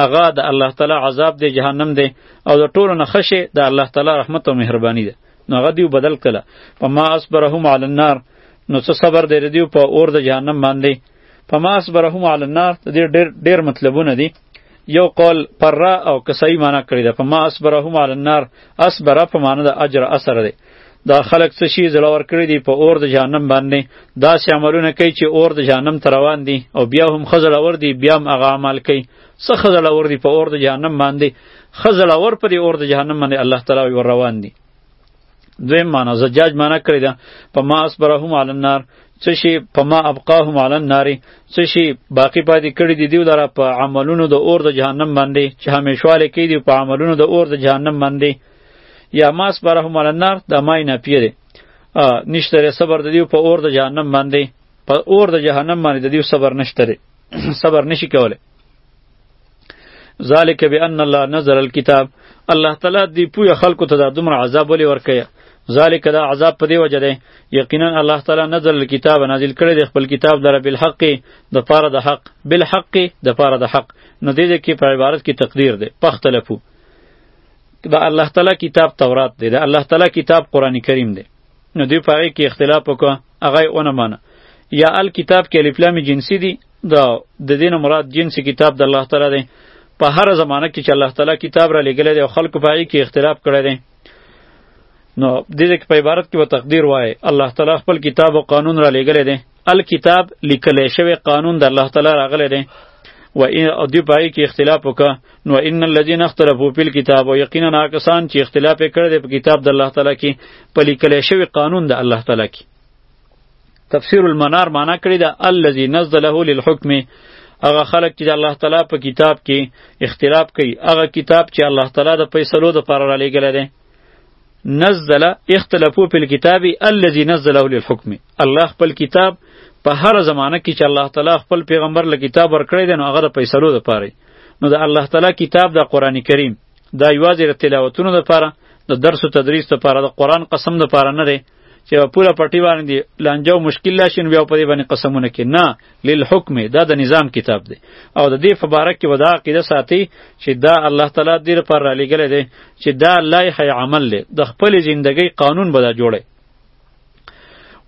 هغه د الله تعالی عذاب دی جهنم دی او د ټولو نه خشه د الله تعالی رحمت او مهرباني ده نو هغه دیو بدل کړه په ما اصبرهم علی النار نو څه صبر دی دیو په اور د جهنم باندې په ما اصبرهم علی النار د دې ډېر ډېر مطلبونه دي یو قول پر او کسای معنا کړی ده په ما اصبرهم علی النار اصبر په معنا د اجر اثر دی دا خلک څه شي زړه ورکړي دي په اور د جهنم باندې داسې عملونه کوي چې اور د جهنم ته روان دي او بیا هم ښه زړور دي بیا هم هغه عمل کوي څه ښه زړور دي په اور د جهنم باندې ښه زړور په دې اور د جهنم باندې الله تعالی ور روان دي دویم معنا زجاج معنا کړی ده په ما اصبرهم علی النار څه شي په ما ابقاهم علی النار څه شي باقی پاتې کړی دي دیو لره په عملونو د اور د جهنم باندې چې همیشواله کې دي په عملونو د اور د جهنم باندې یا ماس برهم علی النار د مای نه پیری نشته ری صبر د دیو په اور د جهنم باندې په اور د جهنم باندې د دیو صبر نشته ری صبر نشي کوله ذالک بان الله نزل الكتاب الله تعالی دی پوی خلکو ته د دومره عذاب ولې ورکیا ذالک دا عذاب په دی وجه دی یقینا الله تعالی نزل الكتاب نازل کړی دی خپل کتاب در بالحق د پاره د حق بالحق د پاره د حق نو دې کې په عبارت کې تقدیر دی پختلفو د الله تعالی کتاب تورات دی د الله تعالی کتاب قران کریم دی نو دوی په هغه کې اختلاف وکړه هغه اونه مانه یا ال کتاب کې الف لام جنسی دی دا د دین مراد جنسی کتاب د الله تعالی دی په هر زمانه کې چې الله تعالی کتاب را لګل دی او خلکو په هغه کې اختلاف کړی دی نو د دې په عبارت کې و تقدیر وای الله تعالی خپل کتاب او قانون را لګل دی الکتاب لیکل شوی قانون د الله تعالی راغلی دی و این او دی پای کې اختلاف وکړه نو ان الذين اختلفوا في الكتاب او یقینا ناکسان چې اختلاف کړی دی په کتاب د الله تعالی کې په لیکل شوی قانون د الله تعالی کې تفسیر المنار معنا کړی دا الذي نزله للحكم هغه خلک چې د الله تعالی په کتاب کې اختلاف کوي هغه کتاب چې الله تعالی د فیصلو د پر را لېږلی دی نزل اختلافو په کتاب الذي نزله للحكم الله خپل کتاب په هر زمانه کې چې الله تعالی خپل پیغمبر له کتاب ورکړی دی نو هغه د فیصلو لپاره نو د الله تعالی کتاب د قران کریم دا یوازې د تلاوتونو لپاره د درس و تدریس لپاره د قران قسم لپاره نه دی چې په پوره پټي باندې لانجه او مشکل راشي نو بیا په دې باندې قسمونه کوي نه للحکم دا د نظام کتاب دی او د دې په باره کې به دا عقیده ساتي چې دا الله تعالی دې لپاره رالیږلی دی چې دا لایحه عمل دی د خپلې زندګۍ قانون به دا جوړی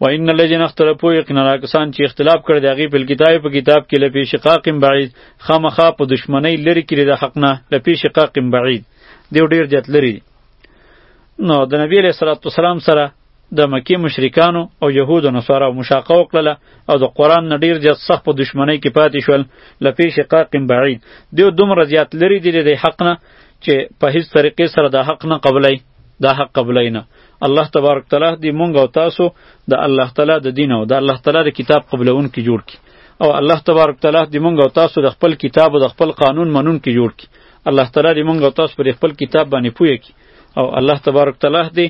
و ان الذين اختلفوا یقینا کسان چې اختلاف کړی دی هغوی په کتاب په کتاب کې لپی شقاق بعید خامخا په دشمنۍ لرې کړي د حق نه لپی شقاق بعید دیو ډېر جت لري نو د نبی علیه الصلاۃ والسلام سره د مکی مشرکانو او یهودو نصارا مشاقه وکړله او د قرآن نه ډیر زیات سخت په دشمنۍ کې پاتې شول له پیش قاق بعید دیو دومره زیات لري دي د حق نه چې په هیڅ طریقې سره د حق نه قبلای دا حق قبلای نه الله تبارک تعالی دې مونږ او تاسو د الله تعالی د دین او د الله تعالی د کتاب قبلون کې جوړ کی او الله تبارک تعالی دې مونږ او تاسو د خپل کتاب او د خپل قانون منون کې جوړ کی الله تعالی دې مونږ او تاسو پر خپل کتاب باندې پوهه کی او الله تبارک تعالی دې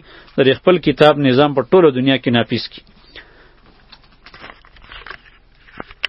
د خپل کتاب نظام په ټوله دنیا کې نافذ کړي